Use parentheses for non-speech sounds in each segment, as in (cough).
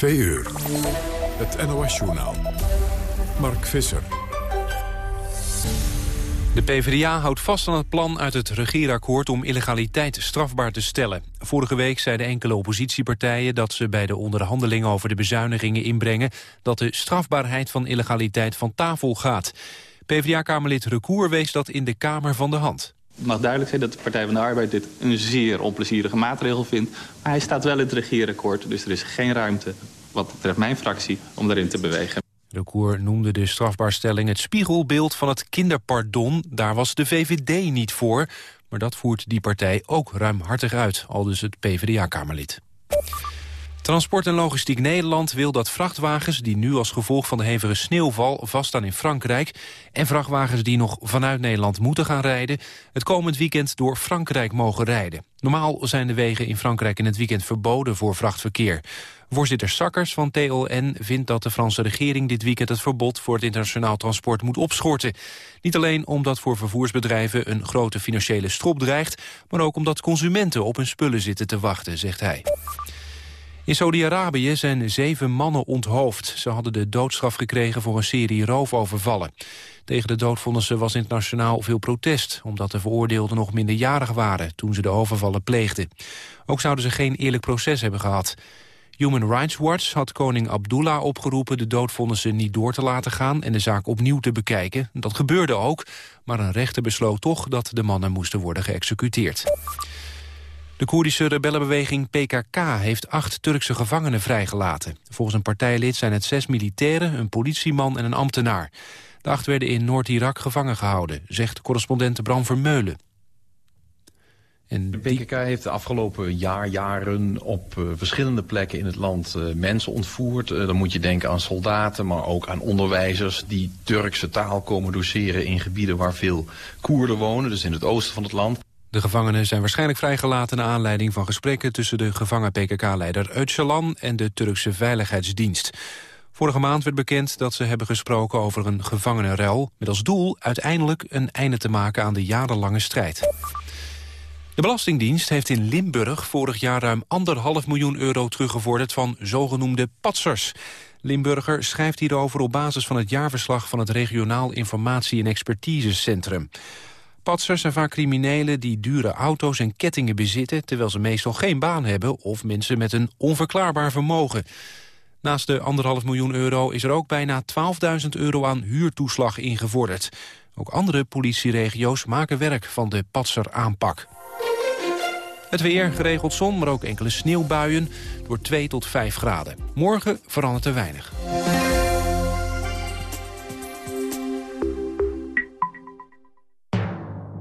Twee uur. Het NOS-journaal. Mark Visser. De PvdA houdt vast aan het plan uit het regeerakkoord om illegaliteit strafbaar te stellen. Vorige week zeiden enkele oppositiepartijen dat ze bij de onderhandelingen over de bezuinigingen inbrengen dat de strafbaarheid van illegaliteit van tafel gaat. PvdA-kamerlid Recour wees dat in de Kamer van de hand. Mag duidelijk zijn dat de Partij van de Arbeid dit een zeer onplezierige maatregel vindt. Maar hij staat wel in het regeerakkoord, dus er is geen ruimte, wat betreft mijn fractie, om daarin te bewegen. De Koer noemde de strafbaarstelling het spiegelbeeld van het kinderpardon. Daar was de VVD niet voor, maar dat voert die partij ook ruimhartig uit, al dus het PvdA-kamerlid. Transport en Logistiek Nederland wil dat vrachtwagens die nu als gevolg van de hevige sneeuwval vaststaan in Frankrijk en vrachtwagens die nog vanuit Nederland moeten gaan rijden het komend weekend door Frankrijk mogen rijden. Normaal zijn de wegen in Frankrijk in het weekend verboden voor vrachtverkeer. Voorzitter Sakkers van TLN vindt dat de Franse regering dit weekend het verbod voor het internationaal transport moet opschorten. Niet alleen omdat voor vervoersbedrijven een grote financiële strop dreigt, maar ook omdat consumenten op hun spullen zitten te wachten, zegt hij. In Saudi-Arabië zijn zeven mannen onthoofd. Ze hadden de doodstraf gekregen voor een serie roofovervallen. Tegen de doodvonnissen was internationaal veel protest... omdat de veroordeelden nog minderjarig waren toen ze de overvallen pleegden. Ook zouden ze geen eerlijk proces hebben gehad. Human Rights Watch had koning Abdullah opgeroepen de doodvonnissen niet door te laten gaan en de zaak opnieuw te bekijken. Dat gebeurde ook, maar een rechter besloot toch dat de mannen moesten worden geëxecuteerd. De Koerdische rebellenbeweging PKK heeft acht Turkse gevangenen vrijgelaten. Volgens een partijlid zijn het zes militairen, een politieman en een ambtenaar. De acht werden in Noord-Irak gevangen gehouden, zegt correspondent Bram Vermeulen. En de PKK heeft de afgelopen jaar, jaren op uh, verschillende plekken in het land uh, mensen ontvoerd. Uh, dan moet je denken aan soldaten, maar ook aan onderwijzers die Turkse taal komen doseren in gebieden waar veel Koerden wonen, dus in het oosten van het land. De gevangenen zijn waarschijnlijk vrijgelaten naar aanleiding van gesprekken tussen de gevangen PKK-leider Öcalan en de Turkse Veiligheidsdienst. Vorige maand werd bekend dat ze hebben gesproken over een gevangenenruil... met als doel uiteindelijk een einde te maken aan de jarenlange strijd. De Belastingdienst heeft in Limburg vorig jaar ruim anderhalf miljoen euro teruggevorderd van zogenoemde patsers. Limburger schrijft hierover op basis van het jaarverslag van het Regionaal Informatie- en Expertisecentrum. Patsers zijn vaak criminelen die dure auto's en kettingen bezitten... terwijl ze meestal geen baan hebben of mensen met een onverklaarbaar vermogen. Naast de anderhalf miljoen euro is er ook bijna 12.000 euro aan huurtoeslag ingevorderd. Ook andere politieregio's maken werk van de patseraanpak. Het weer, geregeld zon, maar ook enkele sneeuwbuien... door 2 tot 5 graden. Morgen verandert er weinig.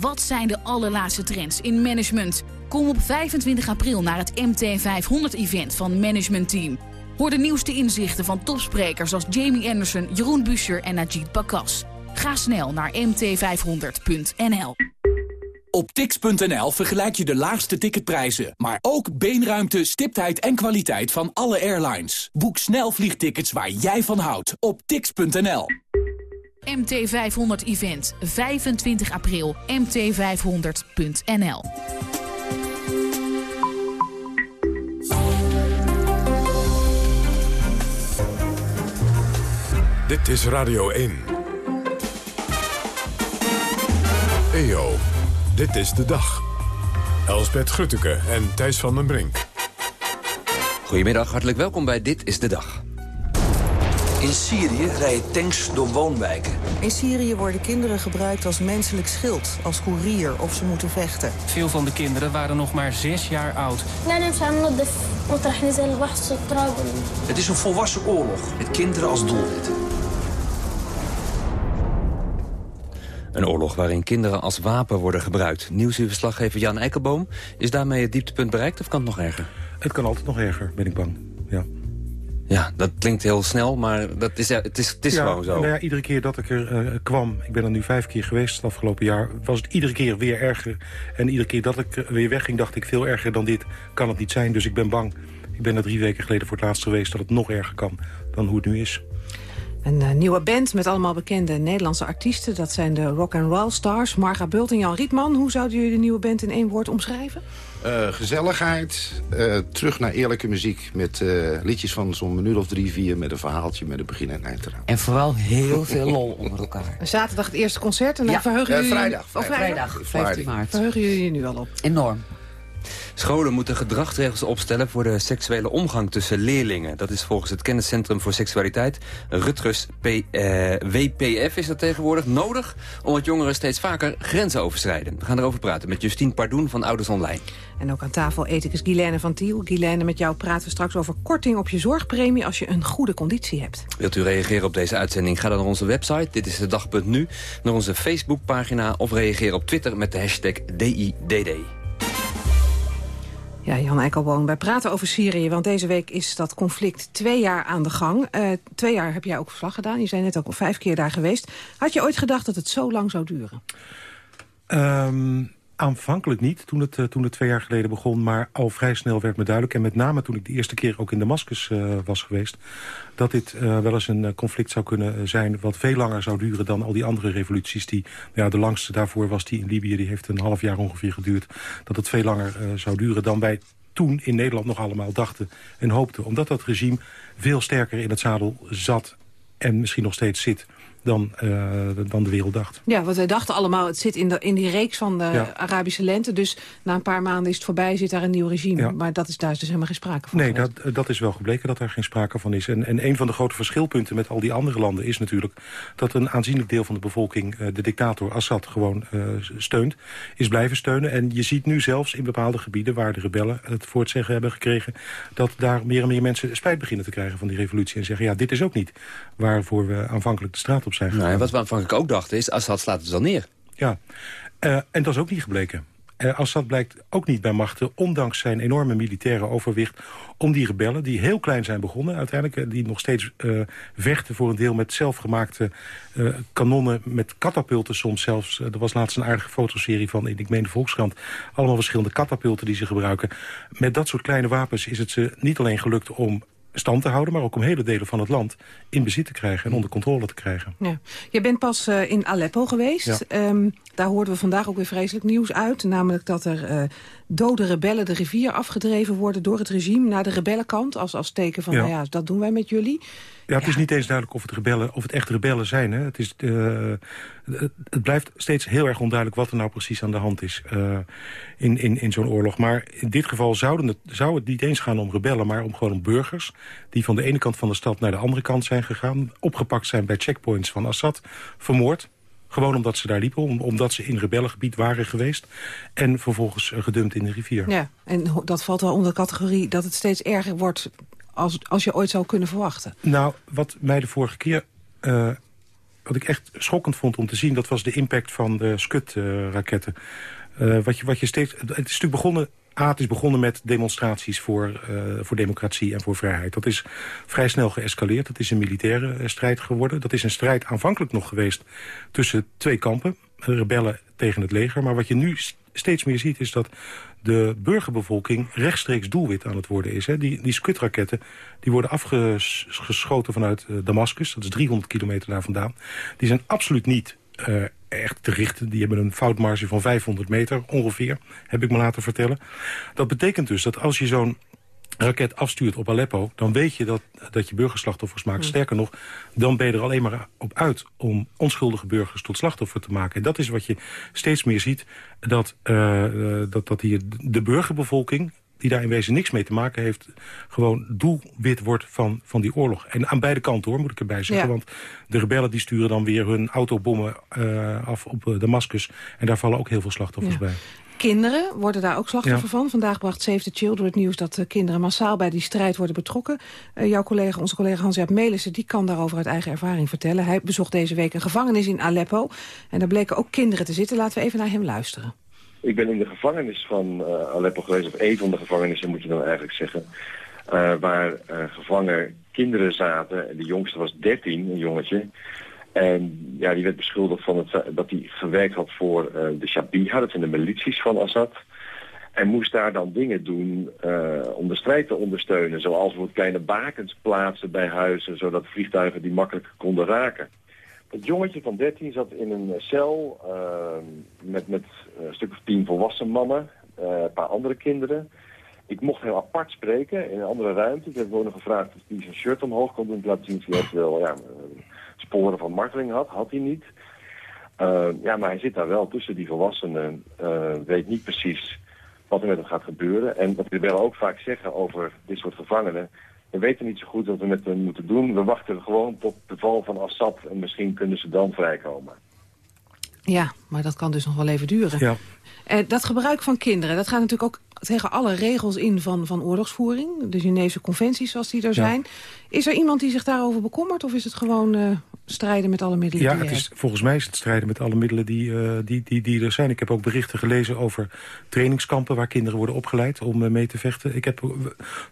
Wat zijn de allerlaatste trends in management? Kom op 25 april naar het MT500-event van Management Team. Hoor de nieuwste inzichten van topsprekers als Jamie Anderson, Jeroen Buescher en Najid Bakas. Ga snel naar mt500.nl. Op tix.nl vergelijk je de laagste ticketprijzen, maar ook beenruimte, stiptheid en kwaliteit van alle airlines. Boek snel vliegtickets waar jij van houdt op tix.nl. MT500 Event, 25 april, mt500.nl. Dit is Radio 1. EO, dit is de dag. Elsbeth Grutteke en Thijs van den Brink. Goedemiddag, hartelijk welkom bij Dit is de Dag. In Syrië rijden tanks door woonwijken. In Syrië worden kinderen gebruikt als menselijk schild, als koerier of ze moeten vechten. Veel van de kinderen waren nog maar zes jaar oud. Het is een volwassen oorlog met kinderen als doelwit. Een oorlog waarin kinderen als wapen worden gebruikt. Nieuwsverslaggever Jan Eikelboom. Is daarmee het dieptepunt bereikt of kan het nog erger? Het kan altijd nog erger, ben ik bang. Ja. Dat klinkt heel snel, maar dat is, het is, het is gewoon zo. Nou ja, iedere keer dat ik er kwam, ik ben er nu vijf keer geweest het afgelopen jaar... was het iedere keer weer erger. En iedere keer dat ik weer wegging, dacht ik veel erger dan dit kan het niet zijn. Dus ik ben bang. Ik ben er drie weken geleden voor het laatst geweest dat het nog erger kan dan hoe het nu is. Een uh, nieuwe band met allemaal bekende Nederlandse artiesten. Dat zijn de Rock and Roll Stars. Marga Bult en Jan Rietman. Hoe zouden jullie de nieuwe band in één woord omschrijven? Uh, gezelligheid, uh, terug naar eerlijke muziek... met liedjes van zo'n minuut of drie, vier... met een verhaaltje met een begin en eind eraan. En vooral heel veel lol onder elkaar. Zaterdag het eerste concert en dan verheugen jullie... Vrijdag. Oh, vrijdag, 15 maart. Verheugen jullie nu al op? Enorm. Scholen moeten gedragsregels opstellen voor de seksuele omgang tussen leerlingen. Dat is volgens het Kenniscentrum voor Seksualiteit, Rutgers P, eh, WPF is dat tegenwoordig, nodig... omdat jongeren steeds vaker grenzen overschrijden. We gaan erover praten met Justine Pardoen van Ouders Online. En ook aan tafel ethicus Guilaine van Tiel. Guilaine, met jou praten we straks over korting op je zorgpremie... als je een goede conditie hebt. Wilt u reageren op deze uitzending? Ga dan naar onze website, dit is de dag.nu... naar onze Facebookpagina of reageer op Twitter met de hashtag DIDD. Ja, Jan Eikelboom, wij praten over Syrië, want deze week is dat conflict twee jaar aan de gang. Uh, twee jaar heb jij ook verslag gedaan, je zijn net ook al vijf keer daar geweest. Had je ooit gedacht dat het zo lang zou duren? Um, aanvankelijk niet, toen het, uh, toen het twee jaar geleden begon. Maar al vrij snel werd me duidelijk, en met name toen ik de eerste keer ook in Damascus uh, was geweest... dat dit uh, wel eens een conflict zou kunnen zijn wat veel langer zou duren... dan al die andere revoluties. Die, ja, de langste daarvoor was die in Libië, die heeft een half jaar ongeveer geduurd. Dat het veel langer zou duren dan wij toen in Nederland nog allemaal dachten en hoopten. Omdat dat regime veel sterker in het zadel zat en misschien nog steeds zit dan, uh, dan de wereld dacht. Ja, want wij dachten allemaal, het zit in, de, in die reeks van de ja. Arabische lente. Dus na een paar maanden is het voorbij, zit daar een nieuw regime. Ja. Maar dat is daar dus helemaal geen sprake van. Nee, dat, dat is wel gebleken dat daar geen sprake van is. En, en een van de grote verschilpunten met al die andere landen is natuurlijk... dat een aanzienlijk deel van de bevolking uh, de dictator Assad gewoon uh, steunt. Is blijven steunen. En je ziet nu zelfs in bepaalde gebieden waar de rebellen het voor het zeggen hebben gekregen... dat daar meer en meer mensen spijt beginnen te krijgen van die revolutie. En zeggen, ja, dit is ook niet waarvoor we aanvankelijk de straat op zijn nou, wat we aanvankelijk ook dachten is, Assad slaat het dan neer. Ja, uh, en dat is ook niet gebleken. Uh, Assad blijkt ook niet bij machten, ondanks zijn enorme militaire overwicht... om die rebellen, die heel klein zijn begonnen uiteindelijk... die nog steeds uh, vechten voor een deel met zelfgemaakte uh, kanonnen... met katapulten soms zelfs. er was laatst een aardige fotoserie van, ik meen de Volkskrant... allemaal verschillende katapulten die ze gebruiken. Met dat soort kleine wapens is het ze niet alleen gelukt om stand te houden... maar ook om hele delen van het land in bezit te krijgen en onder controle te krijgen. Ja. Je bent pas uh, in Aleppo geweest. Ja. Um, daar hoorden we vandaag ook weer vreselijk nieuws uit. Namelijk dat er uh, dode rebellen de rivier afgedreven worden door het regime... naar de rebellenkant, als, als teken van, ja. nou ja, dat doen wij met jullie. Ja, het is niet eens duidelijk of het, rebellen, of het echt rebellen zijn. Hè. Het, is, uh, het blijft steeds heel erg onduidelijk wat er nou precies aan de hand is uh, in, in, in zo'n oorlog. Maar in dit geval zouden het, zou het niet eens gaan om rebellen, maar om gewoon om burgers... die van de ene kant van de stad naar de andere kant zijn gegaan... opgepakt zijn bij checkpoints van Assad, vermoord... Gewoon omdat ze daar liepen, om, omdat ze in rebellengebied waren geweest. En vervolgens gedumpt in de rivier. Ja, en dat valt wel onder de categorie dat het steeds erger wordt als, als je ooit zou kunnen verwachten? Nou, wat mij de vorige keer... Uh, wat ik echt schokkend vond om te zien... dat was de impact van de Scud-raketten. Uh, wat, je, wat je steeds... Het is natuurlijk begonnen... A, het is begonnen met demonstraties voor, uh, voor democratie en voor vrijheid. Dat is vrij snel geëscaleerd. Dat is een militaire strijd geworden. Dat is een strijd aanvankelijk nog geweest tussen twee kampen. Rebellen tegen het leger. Maar wat je nu steeds meer ziet is dat de burgerbevolking rechtstreeks doelwit aan het worden is. Hè. Die, die skutraketten die worden afgeschoten vanuit uh, Damascus. Dat is 300 kilometer daar vandaan. Die zijn absoluut niet uh, echt te richten. Die hebben een foutmarge van 500 meter ongeveer, heb ik me laten vertellen. Dat betekent dus dat als je zo'n raket afstuurt op Aleppo... dan weet je dat, dat je burgerslachtoffers maakt. Sterker nog, dan ben je er alleen maar op uit... om onschuldige burgers tot slachtoffer te maken. En dat is wat je steeds meer ziet... dat, uh, dat, dat hier de burgerbevolking die daar in wezen niks mee te maken heeft... gewoon doelwit wordt van, van die oorlog. En aan beide kanten, hoor, moet ik erbij zeggen. Ja. Want de rebellen die sturen dan weer hun autobommen uh, af op uh, Damascus. En daar vallen ook heel veel slachtoffers ja. bij. Kinderen worden daar ook slachtoffer ja. van. Vandaag bracht Save the Children het nieuws dat kinderen massaal bij die strijd worden betrokken. Uh, jouw collega, onze collega Hans-Jaap Melissen, die kan daarover uit eigen ervaring vertellen. Hij bezocht deze week een gevangenis in Aleppo. En daar bleken ook kinderen te zitten. Laten we even naar hem luisteren. Ik ben in de gevangenis van uh, Aleppo geweest, of een van de gevangenissen moet je dan eigenlijk zeggen. Uh, waar uh, gevangen kinderen zaten. En de jongste was 13, een jongetje. En ja, die werd beschuldigd van het, dat hij gewerkt had voor uh, de Shabiha, dat zijn de milities van Assad. En moest daar dan dingen doen om de strijd te ondersteunen. Zoals bijvoorbeeld kleine bakens plaatsen bij huizen, zodat vliegtuigen die makkelijk konden raken. Het jongetje van 13 zat in een cel uh, met, met een stuk of tien volwassen mannen, een paar andere kinderen. Ik mocht heel apart spreken in een andere ruimte. Ik heb gewoon gevraagd of hij zijn shirt omhoog kon doen. Ik laat zien of hij eventueel ja, sporen van marteling had. Had hij niet. Uh, ja, maar hij zit daar wel tussen die volwassenen. Uh, weet niet precies wat er met hem gaat gebeuren. En wat we wel ook vaak zeggen over dit soort gevangenen... we weten niet zo goed wat we met hen moeten doen. We wachten gewoon tot de val van Assad... en misschien kunnen ze dan vrijkomen. Ja, maar dat kan dus nog wel even duren. Ja. Uh, dat gebruik van kinderen, dat gaat natuurlijk ook tegen alle regels in van, van oorlogsvoering. De Geneefse conventies zoals die er zijn. Is er iemand die zich daarover bekommert of is het gewoon uh, strijden met alle middelen ja, die het is, volgens mij is het strijden met alle middelen die, uh, die, die, die er zijn. Ik heb ook berichten gelezen over trainingskampen... waar kinderen worden opgeleid om uh, mee te vechten. Ik heb,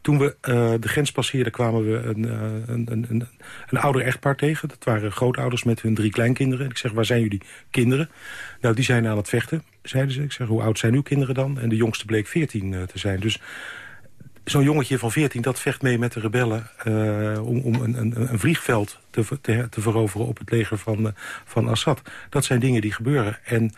toen we de grens passeerden kwamen we een, een, een, een, een ouder echtpaar tegen. Dat waren grootouders met hun drie kleinkinderen. Ik zeg, waar zijn jullie kinderen? Nou, die zijn aan het vechten, zeiden ze. Ik zeg, hoe oud zijn uw kinderen dan? En de jongste bleek 14 uh, te zijn. Dus zo'n jongetje van 14, dat vecht mee met de rebellen... Uh, om, om een, een, een, vliegveld te, te, te, veroveren op het leger van, uh, van Assad. Dat zijn dingen die gebeuren. En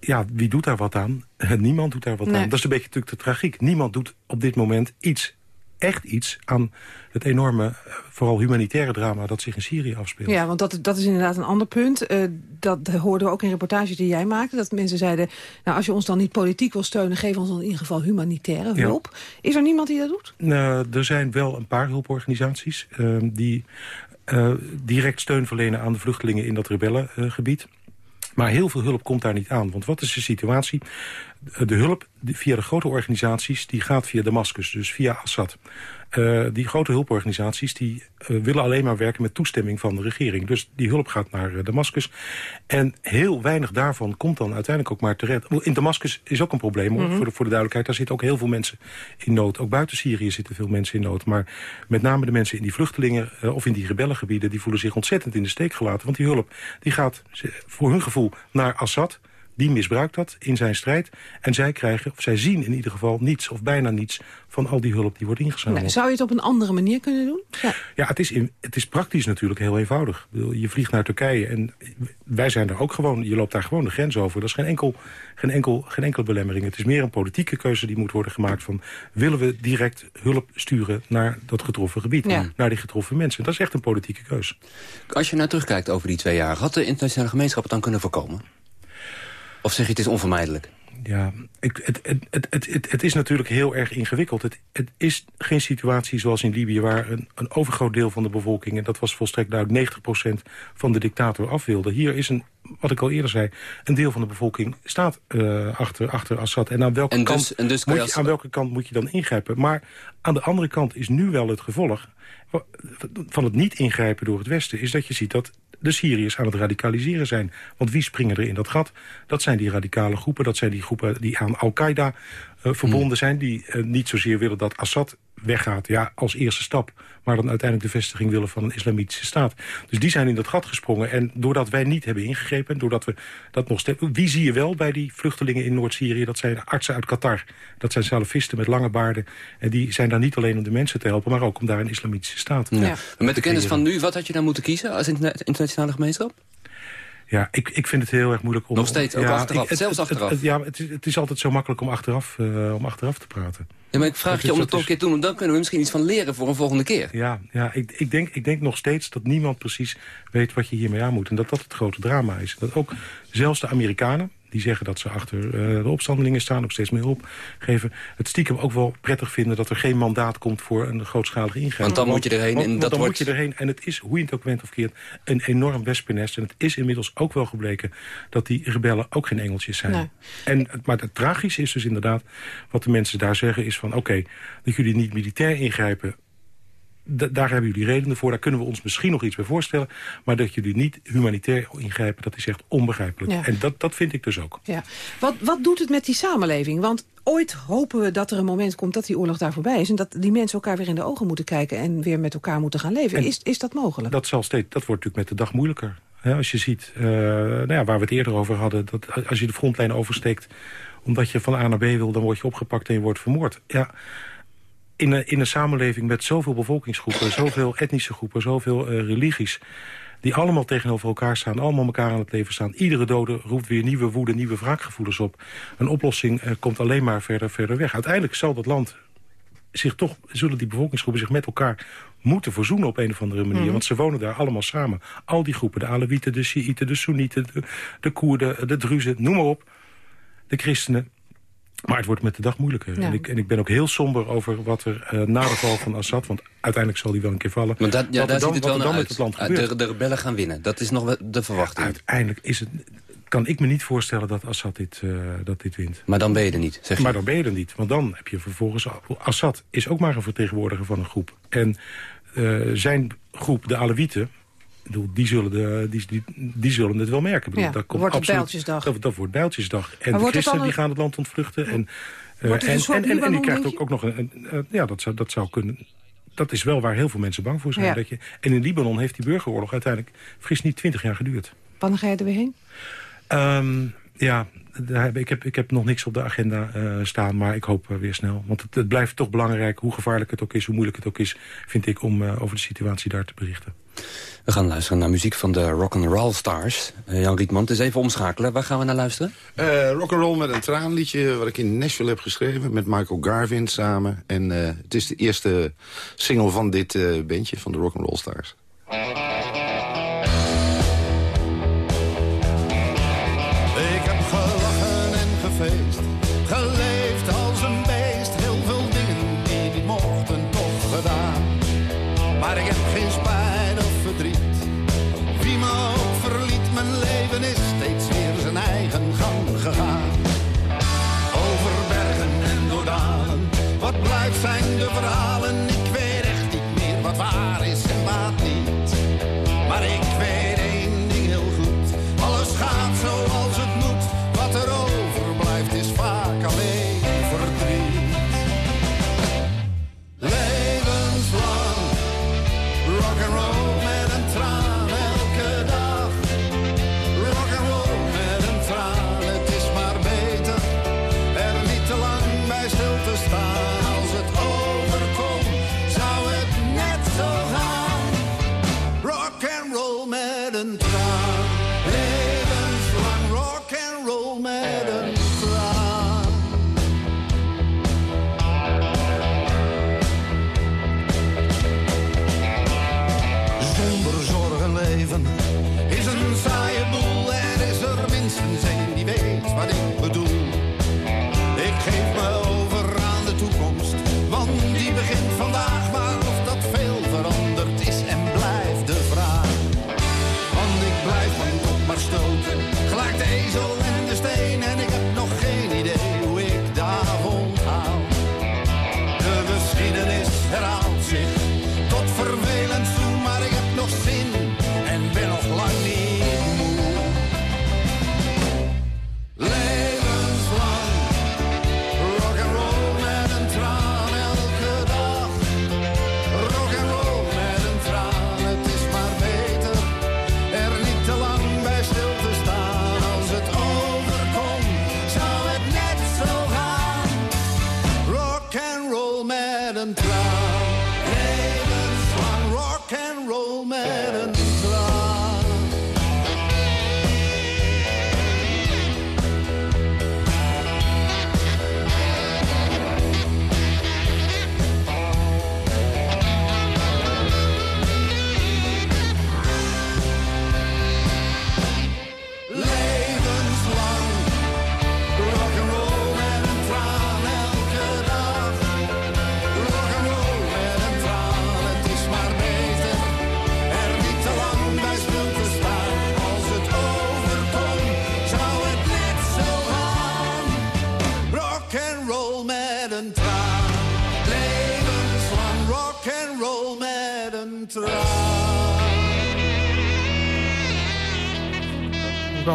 ja, wie doet daar wat aan? (laughs) Niemand doet daar wat nee. aan. Dat is een beetje natuurlijk de tragiek. Niemand doet op dit moment iets echt iets aan het enorme, eh, vooral humanitaire drama... dat zich in Syrië afspeelt. Ja, want dat, dat is inderdaad een ander punt. Uh, dat hoorden we ook in reportages die jij maakte. Dat mensen zeiden, nou, als je ons dan niet politiek wil steunen... geef ons dan in ieder geval humanitaire hulp. Ja. Is er niemand die dat doet? Nou, er zijn wel een paar hulporganisaties... Uh, die uh, direct steun verlenen aan de vluchtelingen in dat rebellengebied. Maar heel veel hulp komt daar niet aan. Want wat is de situatie? De hulp via de grote organisaties die gaat via Damascus, dus via Assad. Uh, die grote hulporganisaties die uh, willen alleen maar werken met toestemming van de regering. Dus die hulp gaat naar uh, Damascus. En heel weinig daarvan komt dan uiteindelijk ook maar terecht. In Damascus is ook een probleem, mm -hmm. voor, de, voor de duidelijkheid. Daar zitten ook heel veel mensen in nood. Ook buiten Syrië zitten veel mensen in nood. Maar met name de mensen in die vluchtelingen of in die rebellengebieden... die voelen zich ontzettend in de steek gelaten. Want die hulp die gaat voor hun gevoel naar Assad die misbruikt dat in zijn strijd. En zij krijgen, of zij zien in ieder geval niets of bijna niets... van al die hulp die wordt ingezameld. Nou, zou je het op een andere manier kunnen doen? Ja, ja het, is in, het is praktisch natuurlijk heel eenvoudig. Je vliegt naar Turkije en wij zijn er ook gewoon... je loopt daar gewoon de grens over. Dat is geen, enkel, geen, enkel, geen enkele belemmering. Het is meer een politieke keuze die moet worden gemaakt van... willen we direct hulp sturen naar dat getroffen gebied, ja. naar die getroffen mensen. Dat is echt een politieke keuze. Als je nou terugkijkt over die twee jaar... had de internationale gemeenschap het dan kunnen voorkomen? Of zeg je het is onvermijdelijk? Ja, ik, het, het, het, het, het is natuurlijk heel erg ingewikkeld. Het, het is geen situatie zoals in Libië... waar een, een overgroot deel van de bevolking... en dat was volstrekt duidelijk 90% van de dictator af wilde. Hier is een, wat ik al eerder zei... een deel van de bevolking staat uh, achter, achter Assad. En, aan welke, en dus, kant en dus moet je, als... aan welke kant moet je dan ingrijpen? Maar aan de andere kant is nu wel het gevolg... van het niet ingrijpen door het Westen... is dat je ziet dat de Syriërs aan het radicaliseren zijn. Want wie springen er in dat gat? Dat zijn die radicale groepen, dat zijn die groepen die aan Al-Qaeda uh, verbonden mm. zijn... die uh, niet zozeer willen dat Assad weggaat, ja, als eerste stap... maar dan uiteindelijk de vestiging willen van een islamitische staat. Dus die zijn in dat gat gesprongen. En doordat wij niet hebben ingegrepen, doordat we dat nog steeds... Wie zie je wel bij die vluchtelingen in Noord-Syrië? Dat zijn artsen uit Qatar. Dat zijn salafisten met lange baarden. En die zijn daar niet alleen om de mensen te helpen... maar ook om daar een islamitische staat ja. Met de kennis van nu, wat had je dan moeten kiezen als internationale gemeenschap? Ja, ik, ik vind het heel erg moeilijk om... Nog steeds, ook ja, achteraf, ik, het, zelfs achteraf. Het, ja, het is, het is altijd zo makkelijk om achteraf, uh, om achteraf te praten. Ja, maar ik vraag dat je om het toch een keer te doen, want dan kunnen we misschien iets van leren voor een volgende keer. Ja, ja ik, ik, denk, ik denk nog steeds dat niemand precies weet wat je hiermee aan moet. En dat dat het grote drama is. Dat ook zelfs de Amerikanen, die zeggen dat ze achter uh, de opstandelingen staan... ook steeds meer hulp geven. Het stiekem ook wel prettig vinden dat er geen mandaat komt... voor een grootschalige ingreep. Want dan moet je erheen want, en dat dan wordt... moet je erheen. En het is, hoe je het ook went of keert, een enorm wespennest. En het is inmiddels ook wel gebleken... dat die rebellen ook geen engeltjes zijn. Nee. En, maar het tragische is dus inderdaad... wat de mensen daar zeggen is van... oké, okay, dat jullie niet militair ingrijpen daar hebben jullie redenen voor. Daar kunnen we ons misschien nog iets bij voorstellen. Maar dat jullie niet humanitair ingrijpen, dat is echt onbegrijpelijk. En dat, dat vind ik dus ook. Ja. Wat, wat doet het met die samenleving? Want ooit hopen we dat er een moment komt dat die oorlog daar voorbij is... en dat die mensen elkaar weer in de ogen moeten kijken... en weer met elkaar moeten gaan leven. is, is dat mogelijk? Dat, zal steeds, dat wordt natuurlijk met de dag moeilijker. als je ziet, uh, nou ja, waar we het eerder over hadden... Dat als je de frontlijn oversteekt omdat je van A naar B wil... dan word je opgepakt en je wordt vermoord. Ja, in een, in een samenleving met zoveel bevolkingsgroepen... (laughs) zoveel etnische groepen, zoveel uh, religies... die allemaal tegenover elkaar staan, allemaal elkaar aan het leven staan. Iedere dode roept weer nieuwe woede, nieuwe wraakgevoelens op. Een oplossing uh, komt alleen maar verder, verder weg. Uiteindelijk zal dat land zich toch, zullen die bevolkingsgroepen zich met elkaar moeten verzoenen op een of andere manier. Want ze wonen daar allemaal samen. Al die groepen, de Alewieten, de Shiiten, de Soenieten, de, de Koerden, de Druzen, noem maar op. De christenen. Maar het wordt met de dag moeilijker. En, ik, en ik ben ook heel somber over wat er uh, na de val van Assad... want uiteindelijk zal die wel een keer vallen. Maar dat, ja, daar ziet het wel naar uit. Het land de, de, rebellen gaan winnen. Dat is nog de verwachting. Uiteindelijk is het, kan ik me niet voorstellen dat Assad dit, uh, dat dit wint. Maar dan ben je er niet, zeg je? Maar dan ben je er niet. Want dan heb je vervolgens... Assad is ook maar een vertegenwoordiger van een groep. En uh, zijn groep, de Alewieten die zullen, de, die, die, die, zullen het wel merken. Bedoel, ja, dat komt wordt absoluut, bijltjesdag. Dat, dat wordt bijltjesdag. En de christenen die gaan het land ontvluchten. En, uh, en, en, en, en, die krijgt ook, ook nog een... een ja, dat zou, dat zou kunnen... Dat is wel waar heel veel mensen bang voor zijn. Ja. Dat je, en in Libanon heeft die burgeroorlog uiteindelijk... fris niet twintig jaar geduurd. Wanneer ga je er weer heen? Um, ja, ik heb, ik heb nog niks op de agenda uh, staan, maar ik hoop uh, weer snel. Want het, het, blijft toch belangrijk, hoe gevaarlijk het ook is... hoe moeilijk het ook is, vind ik, om uh, over de situatie daar te berichten. We gaan luisteren naar muziek van de Rock and Roll Stars. Uh, Jan Rietman, het is even omschakelen. Waar gaan we naar luisteren? Uh, rock and Roll met een traanliedje wat ik in Nashville heb geschreven... met Michael Garvin samen. En uh, het is de eerste single van dit bandje, van de Rock and Roll Stars. Ik heb gelachen en gefeest, geleefd als een beest. Heel veel dingen die niet mochten, toch gedaan. Maar ik heb geen spijt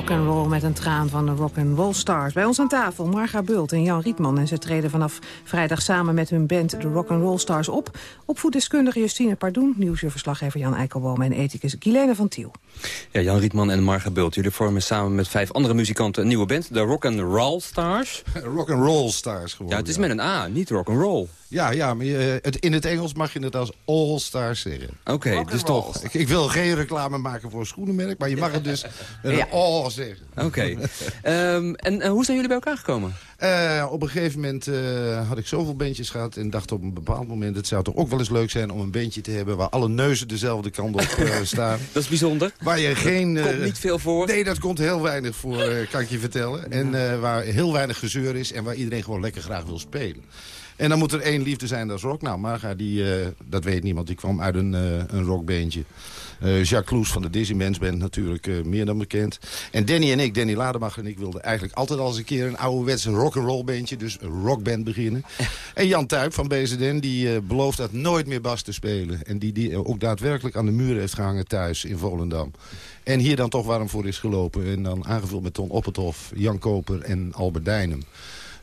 Rock and roll met een traan van de rock and roll stars. Bij ons aan tafel Marga Bult en Jan Rietman. En ze treden vanaf vrijdag samen met hun band de Rock and Roll Stars op. Opvoeddeskundige Justine Pardoen, nieuwsverslaggever Jan Eikelboom en ethicus Guilaine van Tiel. Ja, Jan Rietman en Marga Bult. Jullie vormen samen met vijf andere muzikanten een nieuwe band. De Rock and Roll Stars. (laughs) rock and Roll Stars gewoon. Ja, het is met een A, niet rock and roll. Ja, ja maar je, het, in het Engels mag je het als All Stars zeggen. Oké, dus toch. Ik, ik, wil geen reclame maken voor een schoenenmerk, maar je mag het dus (laughs) met een All zeggen. Oké. Ehm, en hoe zijn jullie bij elkaar gekomen? Uh, op een gegeven moment uh, had ik zoveel bandjes gehad en dacht op een bepaald moment... het zou toch ook wel eens leuk zijn om een bandje te hebben... waar alle neuzen dezelfde kant op uh, (laughs) staan. dat is bijzonder. Waar je geen... komt niet veel voor. Nee, dat komt heel weinig voor, kan ik je vertellen. En waar heel weinig gezeur is en waar iedereen gewoon lekker graag wil spelen. En dan moet er één liefde zijn, dat is rock. Nou, Marga, die, dat weet niemand, die kwam uit een, een rockbandje. Uh, Jacques Kloes van de Dizzy Mens Band natuurlijk uh, meer dan bekend. En Danny en ik, Danny Lademacher en ik wilden eigenlijk altijd al eens een keer een ouderwetse rock'n'roll bandje, dus een rockband beginnen. (laughs) En Jan Tuip van BZN, die uh, belooft dat nooit meer bas te spelen. En die, die ook daadwerkelijk aan de muur heeft gehangen thuis in Volendam. En hier dan toch warm voor is gelopen. En dan aangevuld met Ton Oppethof, Jan Koper en Albert Dijnem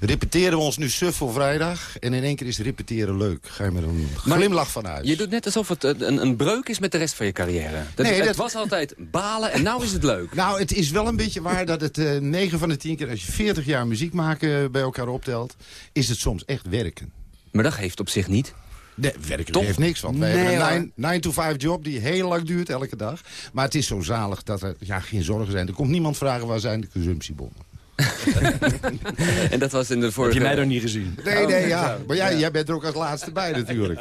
repeteren we ons nu suf voor vrijdag. En in één keer is repeteren leuk. Ga je met een glimlach van huis. Je doet net alsof het een, een breuk is met de rest van je carrière. Dat, nee, het dat... was altijd balen en nou is het leuk. (laughs) Nou, het is wel een beetje waar dat het uh, eh, 9 van de 10 keer... als je 40 jaar muziek maken bij elkaar optelt... is het soms echt werken. Maar dat geeft op zich niet. Nee, werken heeft niks. Want wij hebben een 9-to-5 job die heel lang duurt elke dag. Maar het is zo zalig dat er ja, geen zorgen zijn. Er komt niemand vragen waar zijn de consumptiebonnen. (laughs) en dat was in de vorige... Heb je mij nog niet gezien? Nee, nee, ja. Maar jij, jij bent er ook als laatste bij natuurlijk.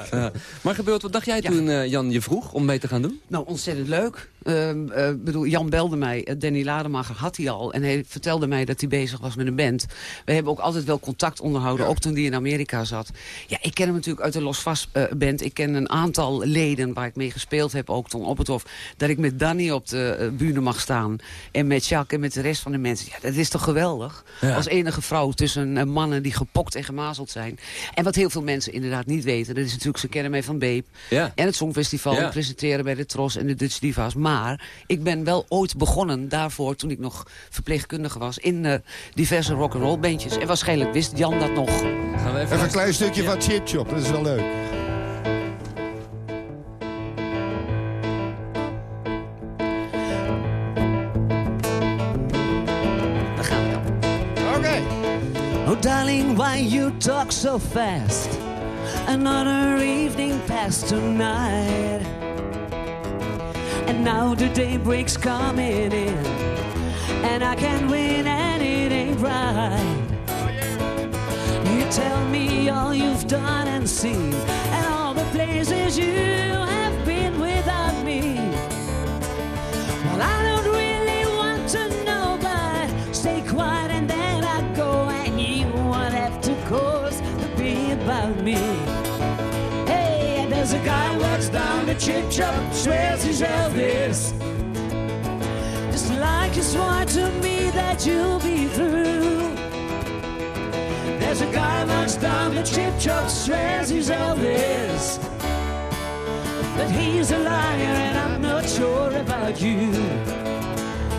Maar gebeurt, wat dacht jij toen uh, Jan je vroeg om mee te gaan doen? Nou, ontzettend leuk. Uh, uh, bedoel, Jan belde mij, uh, Danny Lademacher had hij al. En hij vertelde mij dat hij bezig was met een band. We hebben ook altijd wel contact onderhouden, ook toen hij in Amerika zat. Ja, ik ken hem natuurlijk uit de Los Vast band. Ik ken een aantal leden waar ik mee gespeeld heb, ook toen op het hof. Dat ik met Danny op de bühne mag staan. En met Jacques en met de rest van de mensen. Ja, dat is toch geweldig. Als enige vrouw tussen mannen die gepokt en gemazeld zijn. En wat heel veel mensen inderdaad niet weten... dat is natuurlijk, ze kennen mij van Beep. Ja. En het Songfestival, ja. presenteren bij de Tros en de Dutch Divas. Maar ik ben wel ooit begonnen daarvoor... toen ik nog verpleegkundige was... in uh, diverse rock'n'roll bandjes. En waarschijnlijk wist Jan dat nog. Gaan we even, even een klein stukje van Chip Chop, dat is wel leuk. darling, why you talk so fast? Another evening passed tonight. Now the daybreak's coming in. And I can't win and it ain't right. You tell me all you've done and seen. And all the places you have been without me. Well, I don't really want to know, but stay quiet and then I go and you won't have to cause to be about me. Hey, there's a guy the chip shop, swears he's Elvis. Just like you swore to me that you'll be through. There's a guy walks down the chip shop, swears he's Elvis. But he's a liar and I'm not sure about you.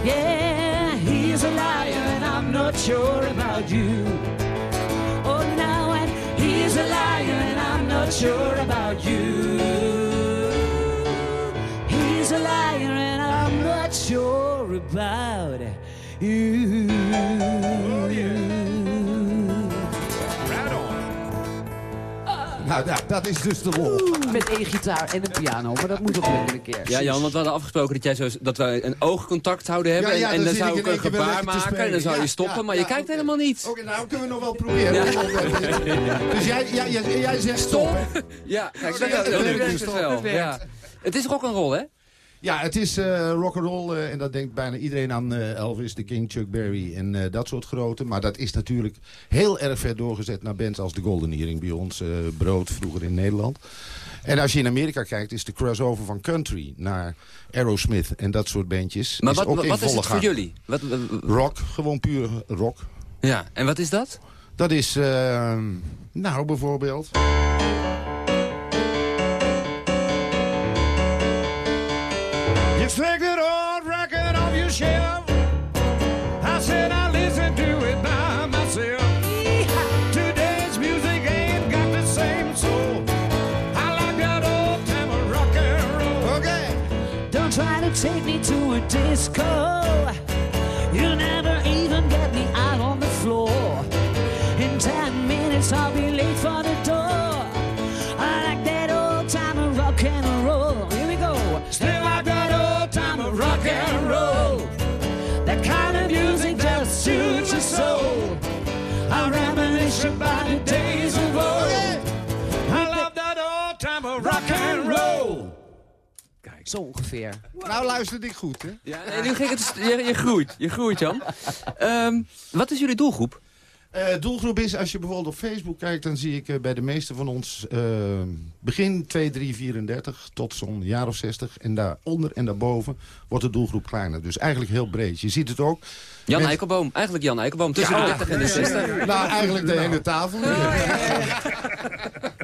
Yeah, he's a liar and I'm not sure about you. Oh, now and he's a liar and I'm not sure about you. A liar and I'm not sure about you. Oh, yeah. Nou, ja, dat is dus de lol. Met één gitaar en een piano, maar dat moet ook lekker een keer. Ja, Jan, want we hadden afgesproken dat, jij zo, dat wij een oogcontact zouden hebben. Ja, ja, en, dan zou ik een gebaar maken en dan zou je stoppen, Ja, maar je ja, kijkt helemaal niet. Oké, nou kunnen we nog wel proberen. Dus jij, jij, jij, jij zegt stop, hè? Ja, dat, dat dat. Dat werkt. Ja. Het is rock'n'roll, hè? Ja, het is uh, rock'n'roll uh, en dat denkt bijna iedereen aan uh, Elvis, The King, Chuck Berry en dat soort grote. Maar dat is natuurlijk heel erg ver doorgezet naar bands als de Golden Earring bij ons, Brood vroeger in Nederland. En als je in Amerika kijkt, is de crossover van country naar Aerosmith en dat soort bandjes. Maar is wat, ook in wat is het voor jullie? Wat, Rock, gewoon puur rock. ja, en wat is dat? Dat is, uh, nou bijvoorbeeld... Just take that old record off your shelf. I said I listen to it by myself. Yeehaw. Today's music ain't got the same soul. I like that old time of rock and roll. Okay. Don't try to take me to a disco. Zo ongeveer. Nou luisterde ik goed, hè? Ja, nee, nu ging het, je, je groeit, je groeit, Jan. (laughs) Ehm, wat is jullie doelgroep? Eh, doelgroep is, als je bijvoorbeeld op Facebook kijkt... dan zie ik eh, bij de meeste van ons eh, begin 2, 3, 34 tot zo'n jaar of 60. En daaronder en daarboven wordt de doelgroep kleiner. Dus eigenlijk heel breed. Je ziet het ook. Jan Met- Eikelboom, eigenlijk Jan Eikelboom, tussen de 30 en de 60. Nou, eigenlijk de hele tafel.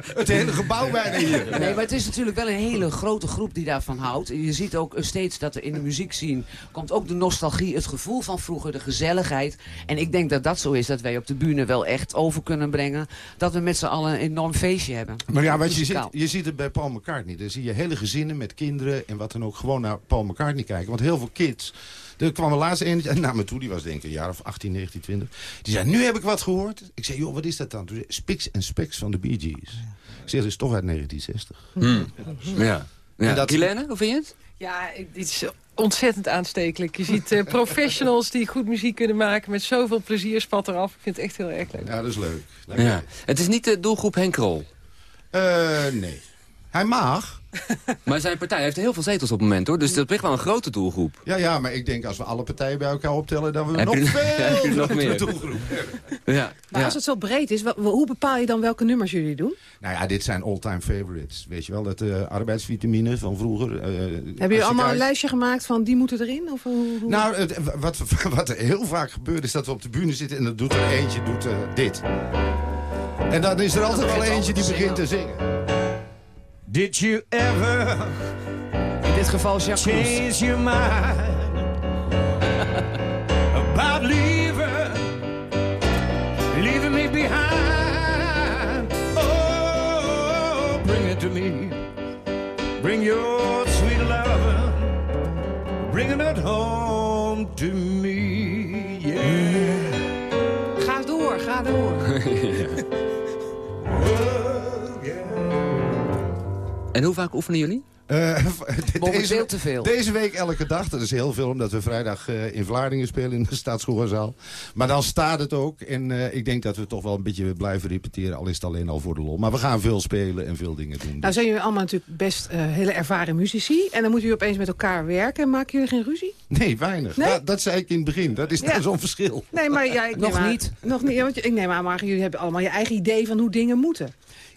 Het hele gebouw bijna hier. Nee, maar het is natuurlijk wel een hele grote groep die daarvan houdt. Je ziet ook steeds dat er in de muziek zien komt ook de nostalgie, het gevoel van vroeger, de gezelligheid. En ik denk dat dat zo is, dat wij op de bühne wel echt over kunnen brengen. Dat we met z'n allen een enorm feestje hebben. Maar ja, wat je ziet, je ziet het bij Paul McCartney. Dan zie je hele gezinnen met kinderen en wat dan ook gewoon naar Paul McCartney kijken. Want heel veel kids... Er kwam er laatst een (laughs) naar me toe, die was denk ik een jaar of 18, 19, 20. Die zei, nu heb ik wat gehoord. Ik zei, joh, wat is dat dan? Toen zei Spiks en Specks van de Bee Gees. Ik zeg, dat is toch uit 1960. Hmm. Ja. En ja. dat- Helene, hoe vind je het? Ja, ik- dit is ontzettend aanstekelijk. Je ziet eh, professionals die goed muziek kunnen maken met zoveel plezier spat eraf. Ik vind het echt heel erg leuk. Ja, dat is leuk. Ja. Het is niet de doelgroep Henk Krol. Eh, nee. Hij mag. (laughs) Maar zijn partij heeft heel veel zetels op het moment, hoor. Dus dat is wel een grote doelgroep. Ja, ja, maar ik denk als we alle partijen bij elkaar optellen... dat we Heb nog je- (laughs) veel je nog meer? doelgroep. Ja. Maar ja. als het zo breed is, hoe bepaal je dan welke nummers jullie doen? Nou ja, dit zijn all-time favorites. Weet je wel, dat eh, arbeidsvitamine van vroeger. eh, als Hebben je jullie allemaal een lijstje gemaakt van die moeten erin? Of hoe, hoe- Nou, het, wat, (laughs) wat er heel vaak gebeurt is dat we op de bühne zitten... en dan doet er eentje doet, eh, dit. En dan is er altijd wel eentje die begint te zingen. Did you ever In dit geval Jacques change your mind about leaving, leaving me behind? Oh, bring it to me. Bring your sweet love, bring it home to me. Yeah. Ga door, ga door. (laughs) En hoe vaak oefenen jullie? Eh, (laughs) Momenteel te veel. Deze week elke dag. Dat is heel veel, omdat we vrijdag eh, in Vlaardingen spelen in de Staatschoolzaal. Maar dan staat het ook. En eh, ik denk dat we toch wel een beetje blijven repeteren. Al is het alleen al voor de lol. Maar we gaan veel spelen en veel dingen doen. Nou zijn jullie allemaal natuurlijk best eh, hele ervaren muzici. En dan moeten jullie opeens met elkaar werken. Maken jullie geen ruzie? Nee, weinig. Nee? Dat, dat zei ik in het begin. Dat is Ja. zo'n verschil. Nee, maar ja, ik Nog niet. Nog niet. Want ik neem aan, maar jullie hebben allemaal je eigen idee van hoe dingen moeten.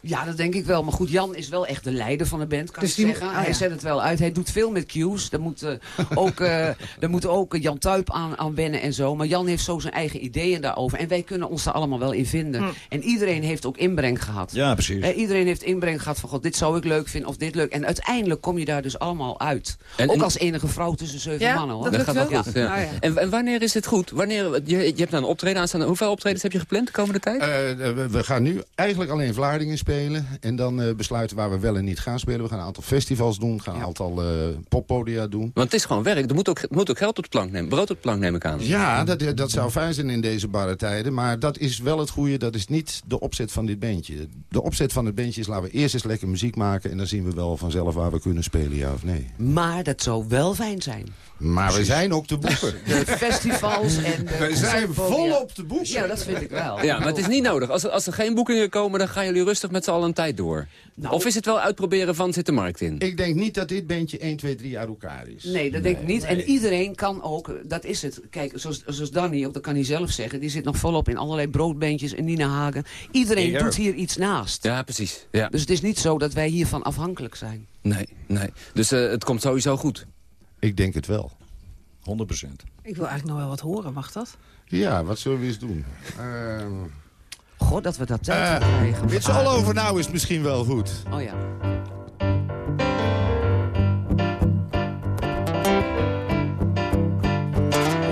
Ja, dat denk ik wel. Maar goed, Jan is wel echt de leider van de band, kan Dus ik zeggen. ah, Hij ja. zet het wel uit. Hij doet veel met cues. Daar moet, eh, ook, eh, daar moet ook Jan Tuip aan, aan wennen en zo. Maar Jan heeft zo zijn eigen ideeën daarover. En wij kunnen ons daar allemaal wel in vinden. Hm. En iedereen heeft ook inbreng gehad. Ja, precies. Iedereen heeft inbreng gehad van, god, dit zou ik leuk vinden of dit leuk. En uiteindelijk kom je daar dus allemaal uit. En- ook en- als enige vrouw tussen zeven Ja, mannen. Hoor. dat gaat wel goed. Ja. Nou ja. En, en wanneer is het goed? Wanneer, je, je hebt nou een optreden aanstaan. Hoeveel optredens heb je gepland de komende tijd? Eh, we, we gaan nu eigenlijk alleen Vlaardingen spelen. En dan eh, besluiten waar we wel en niet gaan spelen. We gaan een aantal festivals doen. gaan een aantal eh, poppodia doen. Want het is gewoon werk. Er moet ook, moet ook geld op de plank nemen. Brood op de plank neem ik aan. Ja, dat, dat zou fijn zijn in deze barre tijden. Maar dat is wel het goede. Dat is niet de opzet van dit bandje. De opzet van het bandje is laten we eerst eens lekker muziek maken. En dan zien we wel vanzelf waar we kunnen spelen, ja of nee. Maar dat zou wel fijn zijn. Maar we zijn ook te boeken. (laughs) De festivals en de We zijn volop te boeken. Ja, dat vind ik wel. Ja, maar het is niet nodig. Als er, als er geen boekingen komen, dan gaan jullie rustig met z'n allen een tijd door. Nou. of is het wel uitproberen van zit de markt in? Ik denk niet dat dit bandje 1, 2, 3 uit elkaar is. Nee, dat denk ik niet. En iedereen kan ook, dat is het. Kijk, zoals, zoals Danny, ook dat kan hij zelf zeggen... die zit nog volop in allerlei broodbeentjes en Nina Hagen. Iedereen doet hier iets naast. Ja, precies. Ja. Dus het is niet zo dat wij hiervan afhankelijk zijn. Nee, nee. Dus eh, het komt sowieso goed. Ik denk het wel. 100 procent. Ik wil eigenlijk nog wel wat horen, mag dat? Ja, wat zullen we eens doen? Ehm God, dat we dat tijd eh, voor krijgen. It's all over now is misschien wel goed. Oh ja.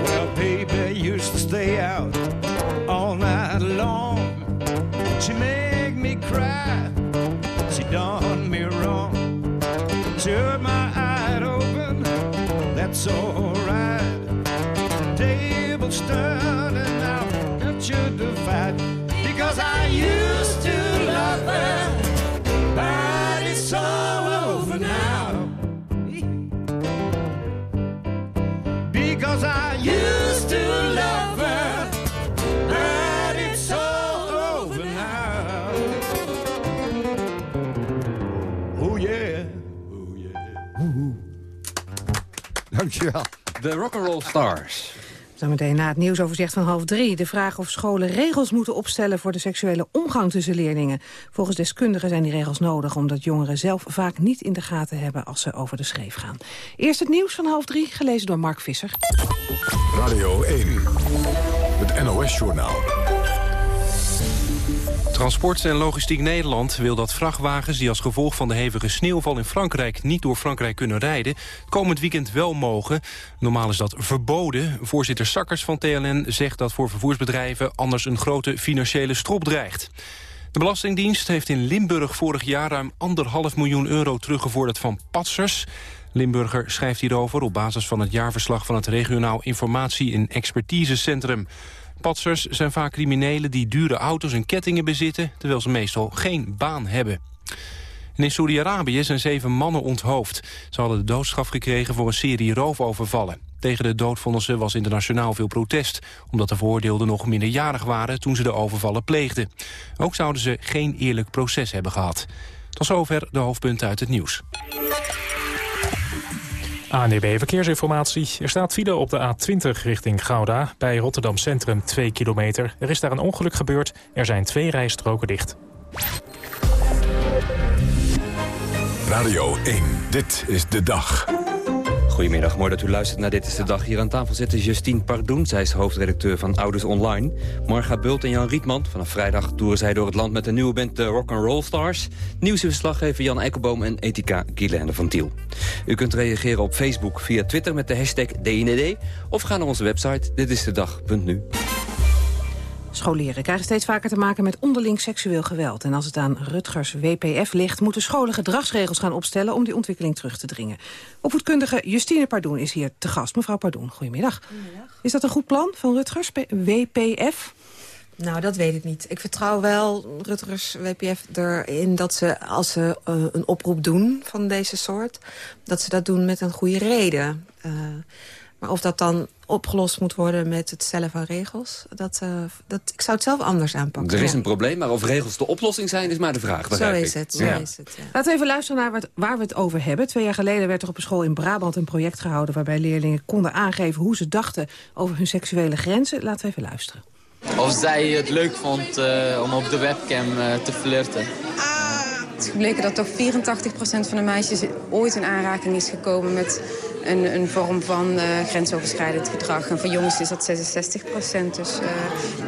Well, baby used to stay out all night long. She make me cry. She done me wrong. She hurt my eye open. That's alright. stern and Dankjewel. De Rock'n'Roll Stars. Zometeen na het nieuwsoverzicht van half drie. De vraag of scholen regels moeten opstellen voor de seksuele omgang tussen leerlingen. Volgens deskundigen zijn die regels nodig... omdat jongeren zelf vaak niet in de gaten hebben als ze over de schreef gaan. Eerst het nieuws van half drie, gelezen door Mark Visser. Radio 1, het NOS-journaal. Transport en Logistiek Nederland wil dat vrachtwagens die als gevolg van de hevige sneeuwval in Frankrijk niet door Frankrijk kunnen rijden, komend weekend wel mogen. Normaal is dat verboden. Voorzitter Sakkers van TLN zegt dat voor vervoersbedrijven anders een grote financiële strop dreigt. De Belastingdienst heeft in Limburg vorig jaar ruim anderhalf miljoen euro teruggevorderd van patsers. Limburger schrijft hierover op basis van het jaarverslag van het regionaal informatie- en expertisecentrum. Patsers zijn vaak criminelen die dure auto's en kettingen bezitten... terwijl ze meestal geen baan hebben. En in Saudi-Arabië zijn zeven mannen onthoofd. Ze hadden de doodstraf gekregen voor een serie roofovervallen. Tegen de doodvonnissen was internationaal veel protest... omdat de veroordeelden nog minderjarig waren toen ze de overvallen pleegden. Ook zouden ze geen eerlijk proces hebben gehad. Tot zover de hoofdpunten uit het nieuws. ANDB Verkeersinformatie. Er staat file op de A20 richting Gouda. Bij Rotterdam Centrum 2 kilometer. Er is daar een ongeluk gebeurd. Er zijn twee rijstroken dicht. Radio 1, dit is de dag. Goedemiddag, mooi dat u luistert naar Dit is de Dag. Hier aan tafel zitten Justine Pardoen, zij is hoofdredacteur van Ouders Online. Marga Bult en Jan Rietman. Vanaf vrijdag toeren zij door het land met de nieuwe band de Rock'n'Roll Stars. Nieuwsverslaggever Jan Eikelboom en Etika Guilaine van Tiel. U kunt reageren op Facebook via Twitter met de hashtag DND... of ga naar onze website ditistedag.nu. Scholieren krijgen steeds vaker te maken met onderling seksueel geweld. En als het aan Rutgers WPF ligt, moeten scholen gedragsregels gaan opstellen om die ontwikkeling terug te dringen. Opvoedkundige Justine Pardoen is hier te gast. Mevrouw Pardoen, goedemiddag. Goedemiddag. Is dat een goed plan van Rutgers WPF? Nou, dat weet ik niet. Ik vertrouw wel Rutgers WPF erin dat ze, als ze uh, een oproep doen van deze soort... dat ze dat doen met een goede reden. Uh, maar of dat dan opgelost moet worden met het stellen van regels... Dat, uh, dat, ik zou het zelf anders aanpakken. Er is een probleem, maar of regels de oplossing zijn... is maar de vraag, Zo is het, zo ja. is het. Ja. Laten we even luisteren naar wat, waar we het over hebben. Twee jaar geleden werd er op een school in Brabant een project gehouden... waarbij leerlingen konden aangeven hoe ze dachten over hun seksuele grenzen. Laten we even luisteren. Of zij het leuk vond uh, om op de webcam uh, te flirten. Is gebleken dat toch 84% van de meisjes ooit in aanraking is gekomen met een, een vorm van uh, grensoverschrijdend gedrag. En voor jongens is dat 66 procent. Dus uh,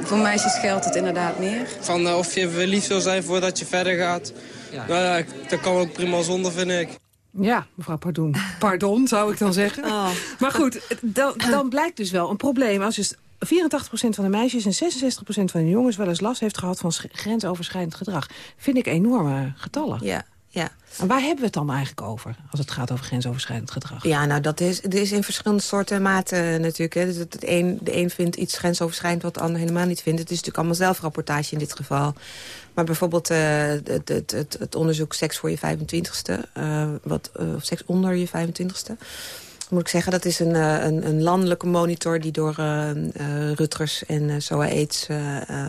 voor meisjes geldt het inderdaad meer. Van uh, of je verliefd wil zijn voordat je verder gaat. Ja. Nou ja, dat kan ook prima zonder, vind ik. Ja, mevrouw Pardon. Pardon, zou ik dan zeggen. Oh. Maar goed, dan, dan blijkt dus wel een probleem. Als je 84% van de meisjes en 66% van de jongens wel eens last heeft gehad van grensoverschrijdend gedrag. Vind ik enorme getallen. Ja, ja. En waar hebben we het dan eigenlijk over, als het gaat over grensoverschrijdend gedrag? Ja, nou, dat is, dat is in verschillende soorten maten natuurlijk. Hè. Dus het een, de een vindt iets grensoverschrijdend wat de ander helemaal niet vindt. Het is natuurlijk allemaal zelfrapportage in dit geval. Maar bijvoorbeeld uh, het, het, het, het, onderzoek seks voor je 25ste, uh, wat, uh, seks onder je 25ste moet ik zeggen, dat is een, een, een landelijke monitor... die door uh, uh, Rutgers en uh, SOA AIDS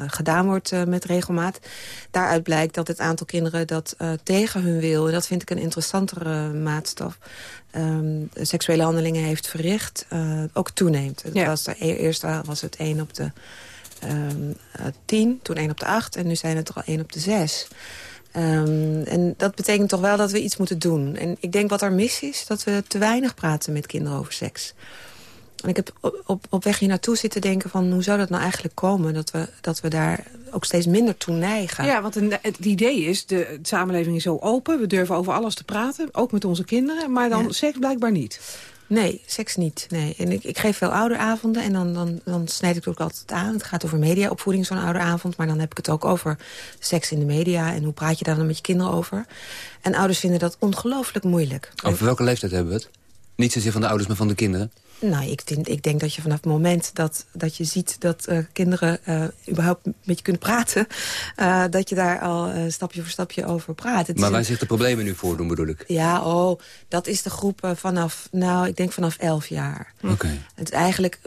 gedaan wordt met regelmaat. Daaruit blijkt dat het aantal kinderen dat tegen hun wil... en dat vind ik een interessantere maatstaf... Um, seksuele handelingen heeft verricht, ook toeneemt. Ja. Was de, eerst was het 1 op de um, 10, toen 1 op de 8... en nu zijn het er al 1 op de 6... Um, en dat betekent toch wel dat we iets moeten doen. En ik denk wat er mis is, dat we te weinig praten met kinderen over seks. En ik heb op, op weg hier naartoe zitten denken van... hoe zou dat nou eigenlijk komen? Dat we, dat we daar ook steeds minder toe neigen. Ja, want een, het idee is, de, de samenleving is zo open. We durven over alles te praten, ook met onze kinderen. Maar dan ja. seks blijkbaar niet. Nee, seks niet. Nee. En ik, ik geef veel ouderavonden en dan, dan, dan snijd ik het ook altijd aan. Het gaat over mediaopvoeding, zo'n ouderavond. Maar dan heb ik het ook over seks in de media. En hoe praat je daar dan met je kinderen over? En ouders vinden dat ongelooflijk moeilijk. Over welke leeftijd hebben we het? Niet zozeer van de ouders, maar van de kinderen? Nou, ik, denk- ik denk dat je vanaf het moment dat, dat je ziet dat eh, kinderen eh, überhaupt met je kunnen praten... eh, dat je daar al eh, stapje voor stapje over praat. Het Maar waar een- zich de problemen nu voordoen, bedoel ik? Ja, oh, dat is de groep vanaf, nou, ik denk vanaf 11 jaar. Oké. Het is eigenlijk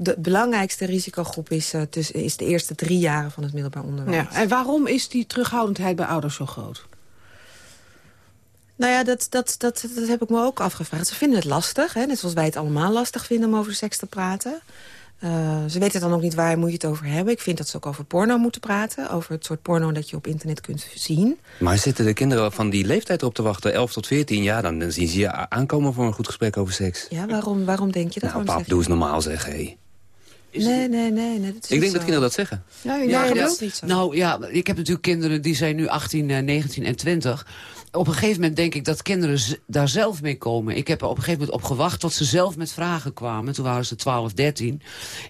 de belangrijkste risicogroep is, tussen, is de eerste drie jaren van het middelbaar onderwijs. Ja. En waarom is die terughoudendheid bij ouders zo groot? Nou ja, dat, dat, dat, dat heb ik me ook afgevraagd. Ze vinden het lastig, hè, net zoals wij het allemaal lastig vinden om over seks te praten. Eh, ze weten dan ook niet waar moet je het over hebben. Ik vind dat ze ook over porno moeten praten. Over het soort porno dat je op internet kunt zien. Maar zitten de kinderen van die leeftijd erop te wachten, 11 tot 14 jaar, dan, dan zien ze je aankomen voor een goed gesprek over seks. Ja, waarom, waarom denk je dat? Nou, pap, zeg doe eens normaal zeg, hé. je- Nee, nee, nee. nee dat is Ik denk dat kinderen dat zeggen. Ja, ja. dat is niet zo. Nou ja, ik heb natuurlijk kinderen die zijn nu 18, eh, 19 en 20. Op een gegeven moment denk ik dat kinderen daar zelf mee komen. Ik heb er op een gegeven moment op gewacht tot ze zelf met vragen kwamen. Toen waren ze 12, 13.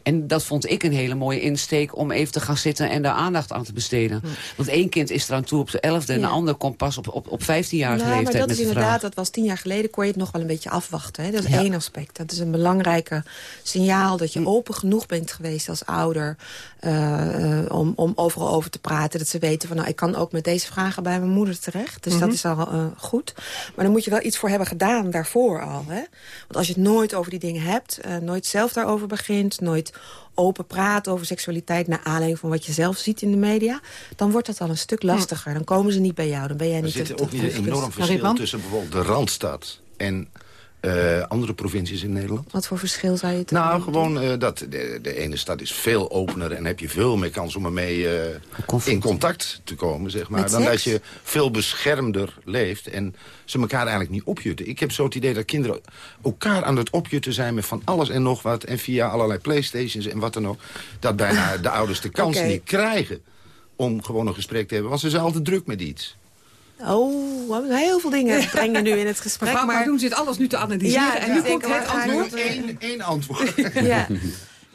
En dat vond ik een hele mooie insteek om even te gaan zitten en daar aandacht aan te besteden. Want één kind is eraan toe op de 11e en Ja. de ander komt pas op, op, op 15-jarige Nou, maar leeftijd dat met is de inderdaad, vraag. dat was tien jaar geleden, kon je het nog wel een beetje afwachten. Hè? Dat is Ja. één aspect. Dat is een belangrijke signaal dat je open genoeg bent geweest als ouder... eh, eh, om, om overal over te praten. Dat ze weten van, nou, ik kan ook met deze vragen bij mijn moeder terecht. Dus Mhm. dat is al eh, goed. Maar dan moet je wel iets voor hebben gedaan daarvoor al. Hè? Want als je het nooit over die dingen hebt, eh, nooit zelf daarover begint... nooit open praat over seksualiteit naar aanleiding van wat je zelf ziet in de media... dan wordt dat al een stuk lastiger. Dan komen ze niet bij jou. Dan ben jij Er niet... zit de- ook niet een de- enorm Nou, verschil tussen bijvoorbeeld de Randstad en eh, andere provincies in Nederland. Wat voor verschil zou je het Nou, gewoon eh, dat de, de ene stad is veel opener en heb je veel meer kans om ermee eh, in contact te komen, zeg maar. Met Dan dat je veel beschermder leeft en ze elkaar eigenlijk niet opjutten. Ik heb zo het idee dat kinderen elkaar aan het opjutten zijn met van alles en nog wat. En via allerlei playstations en wat dan ook. Dat bijna de ouders de kans (laughs) niet krijgen om gewoon een gesprek te hebben. Want ze zijn altijd druk met iets. Oh, we hebben heel veel dingen (laughs) brengen nu in het gesprek. Mevrouw maar Pardoen zit alles nu te analyseren. Ja, en nu komt het antwoord. Eén, één antwoord. (laughs) ja. (laughs)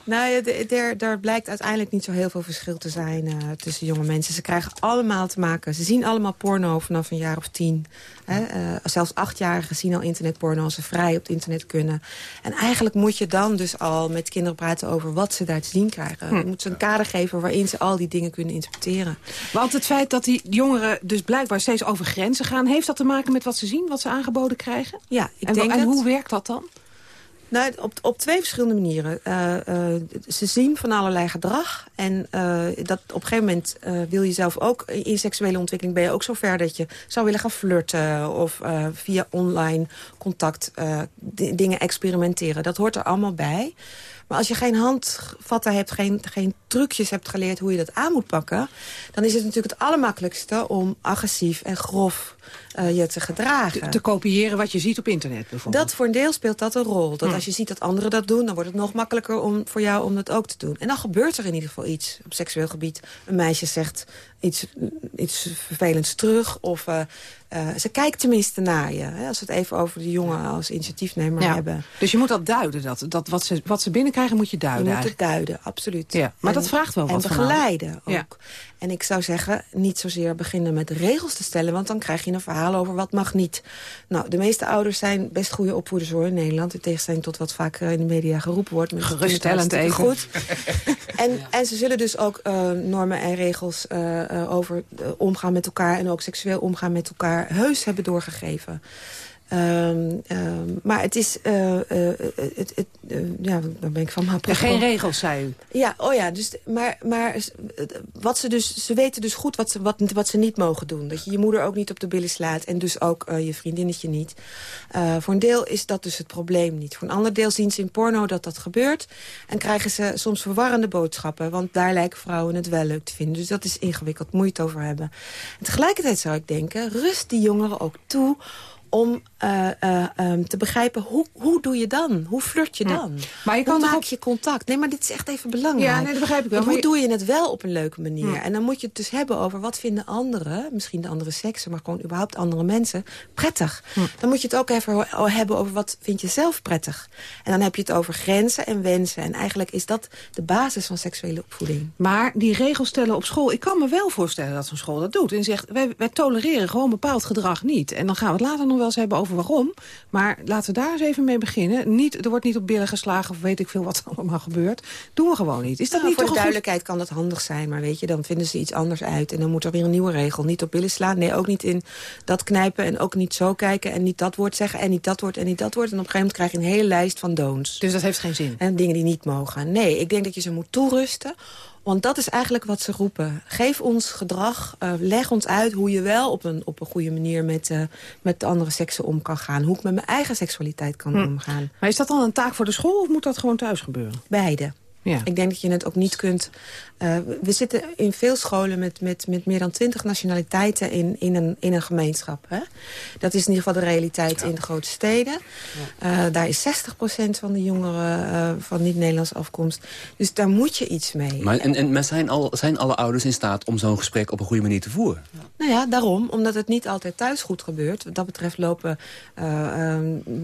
Nou daar blijkt uiteindelijk niet zo heel veel verschil te zijn eh, tussen jonge mensen. Ze krijgen allemaal te maken. Ze zien allemaal porno vanaf een jaar of tien. Hè? eh, zelfs achtjarigen zien al internetporno als ze vrij op het internet kunnen. En eigenlijk moet je dan dus al met kinderen praten over wat ze daar te zien krijgen. Hm. Je moet ze een kader geven waarin ze al die dingen kunnen interpreteren. Want het feit dat die jongeren dus blijkbaar steeds over grenzen gaan... heeft dat te maken met wat ze zien, wat ze aangeboden krijgen? Ja, ik en, denk en het. hoe werkt dat dan? Nou, op, op twee verschillende manieren. Eh, eh, ze zien van allerlei gedrag. En eh, dat op een gegeven moment wil je zelf ook... in seksuele ontwikkeling ben je ook zover dat je zou willen gaan flirten... of via online contact di- dingen experimenteren. Dat hoort er allemaal bij. Maar als je geen handvatten hebt, geen, geen trucjes hebt geleerd... hoe je dat aan moet pakken... dan is het natuurlijk het allermakkelijkste om agressief en grof eh, je te gedragen. Te, te kopiëren wat je ziet op internet bijvoorbeeld. Dat voor een deel speelt dat een rol. Dat Hm. als je ziet dat anderen dat doen, dan wordt het nog makkelijker om, voor jou om dat ook te doen. En dan gebeurt er in ieder geval iets op seksueel gebied. Een meisje zegt iets, iets vervelends terug. Of eh, eh, ze kijkt tenminste naar je. Hè, als we het even over de jongen als initiatiefnemer Ja. hebben. Dus je moet dat duiden. Dat, dat wat, ze, wat ze binnenkrijgen moet je Je duiden moet het duiden, absoluut. Ja, maar En- dat vraagt wel wat En van begeleiden ook. Ja. En ik zou zeggen, niet zozeer beginnen met regels te stellen... want dan krijg je een verhaal over wat mag niet. Nou, de meeste ouders zijn best goede opvoeders hoor in Nederland... in tegenstelling tot wat vaak in de media geroepen wordt. Maar Geruststellend even. Goed. (laughs) En, en ze zullen dus ook eh, normen en regels eh, eh, over omgaan met elkaar... en ook seksueel omgaan met elkaar heus hebben doorgegeven. Ehm, ehm, maar het is... het, het, eh, ja, daar ben ik van mijn Ja, geen regels, zei u. ja, oh ja, dus, maar, maar wat ze, dus, ze weten dus goed wat ze, wat, wat ze niet mogen doen. Dat je je moeder ook niet op de billen slaat en dus ook je vriendinnetje niet. Voor een deel is dat dus het probleem niet. Voor een ander deel zien ze in porno dat dat gebeurt... en krijgen ze soms verwarrende boodschappen... want daar lijken vrouwen het wel leuk te vinden. Dus dat is ingewikkeld, het over hebben. En tegelijkertijd zou ik denken, rust die jongeren ook toe om eh, eh, ehm, te begrijpen, hoe, hoe doe je dan? Hoe flirt je dan? Maar je kan hoe maak ook- je contact? Nee, maar dit is echt even belangrijk. Ja, nee, dat begrijp ik wel, maar hoe je- doe je het wel op een leuke manier? En dan moet je het dus hebben over wat vinden anderen... misschien de andere seksen, maar gewoon überhaupt andere mensen... prettig. Dan moet je het ook even hebben over wat vind je zelf prettig. En dan heb je het over grenzen en wensen. En eigenlijk is dat de basis van seksuele opvoeding. Maar die regels stellen op school... ik kan me wel voorstellen dat zo'n school dat doet. En zegt, wij, wij tolereren gewoon bepaald gedrag niet. En dan gaan we het later nog wel eens hebben over waarom. Maar laten we daar eens even mee beginnen. Niet, er wordt niet op billen geslagen of weet ik veel wat er (laughs) allemaal gebeurt. Doen we gewoon niet. Is dat Nou, niet voor toch de een goed- duidelijkheid kan dat handig zijn. Maar weet je, dan vinden ze iets anders uit. En dan moet er weer een nieuwe regel. Niet op billen slaan. Nee, ook niet in dat knijpen. En ook niet zo kijken. En niet dat woord zeggen. En niet dat woord en niet dat woord. En op een gegeven moment krijg je een hele lijst van don'ts. Dus dat heeft geen zin? En dingen die niet mogen. Nee, ik denk dat je ze moet toerusten. Want dat is eigenlijk wat ze roepen. Geef ons gedrag, eh, leg ons uit hoe je wel op een, op een goede manier met, eh, met de andere seksen om kan gaan. Hoe ik met mijn eigen seksualiteit kan Hm. omgaan. Maar is dat dan een taak voor de school of moet dat gewoon thuis gebeuren? Beide. Ja. Ik denk dat je het ook niet kunt... eh, we zitten in veel scholen met, met, met meer dan twintig nationaliteiten in, in, een, in een gemeenschap. Hè? Dat is in ieder geval de realiteit in de grote steden. Eh, daar is 60% van de jongeren eh, van niet-Nederlandse afkomst. Dus daar moet je iets mee. Maar, en, en maar zijn, al, zijn alle ouders in staat om zo'n gesprek op een goede manier te voeren? Nou ja, daarom. Omdat het niet altijd thuis goed gebeurt. Wat dat betreft lopen eh, eh,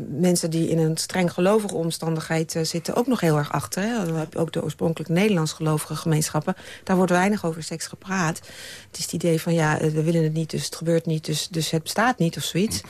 mensen die in een streng gelovige omstandigheid zitten... ook nog heel erg achter. Hè? Dan heb je ook de oorspronkelijk Nederlands gelovige gemeenschappen. Daar wordt weinig over seks gepraat. Het is het idee van, ja, eh, we willen het niet, dus het gebeurt niet... dus, dus het bestaat niet of zoiets.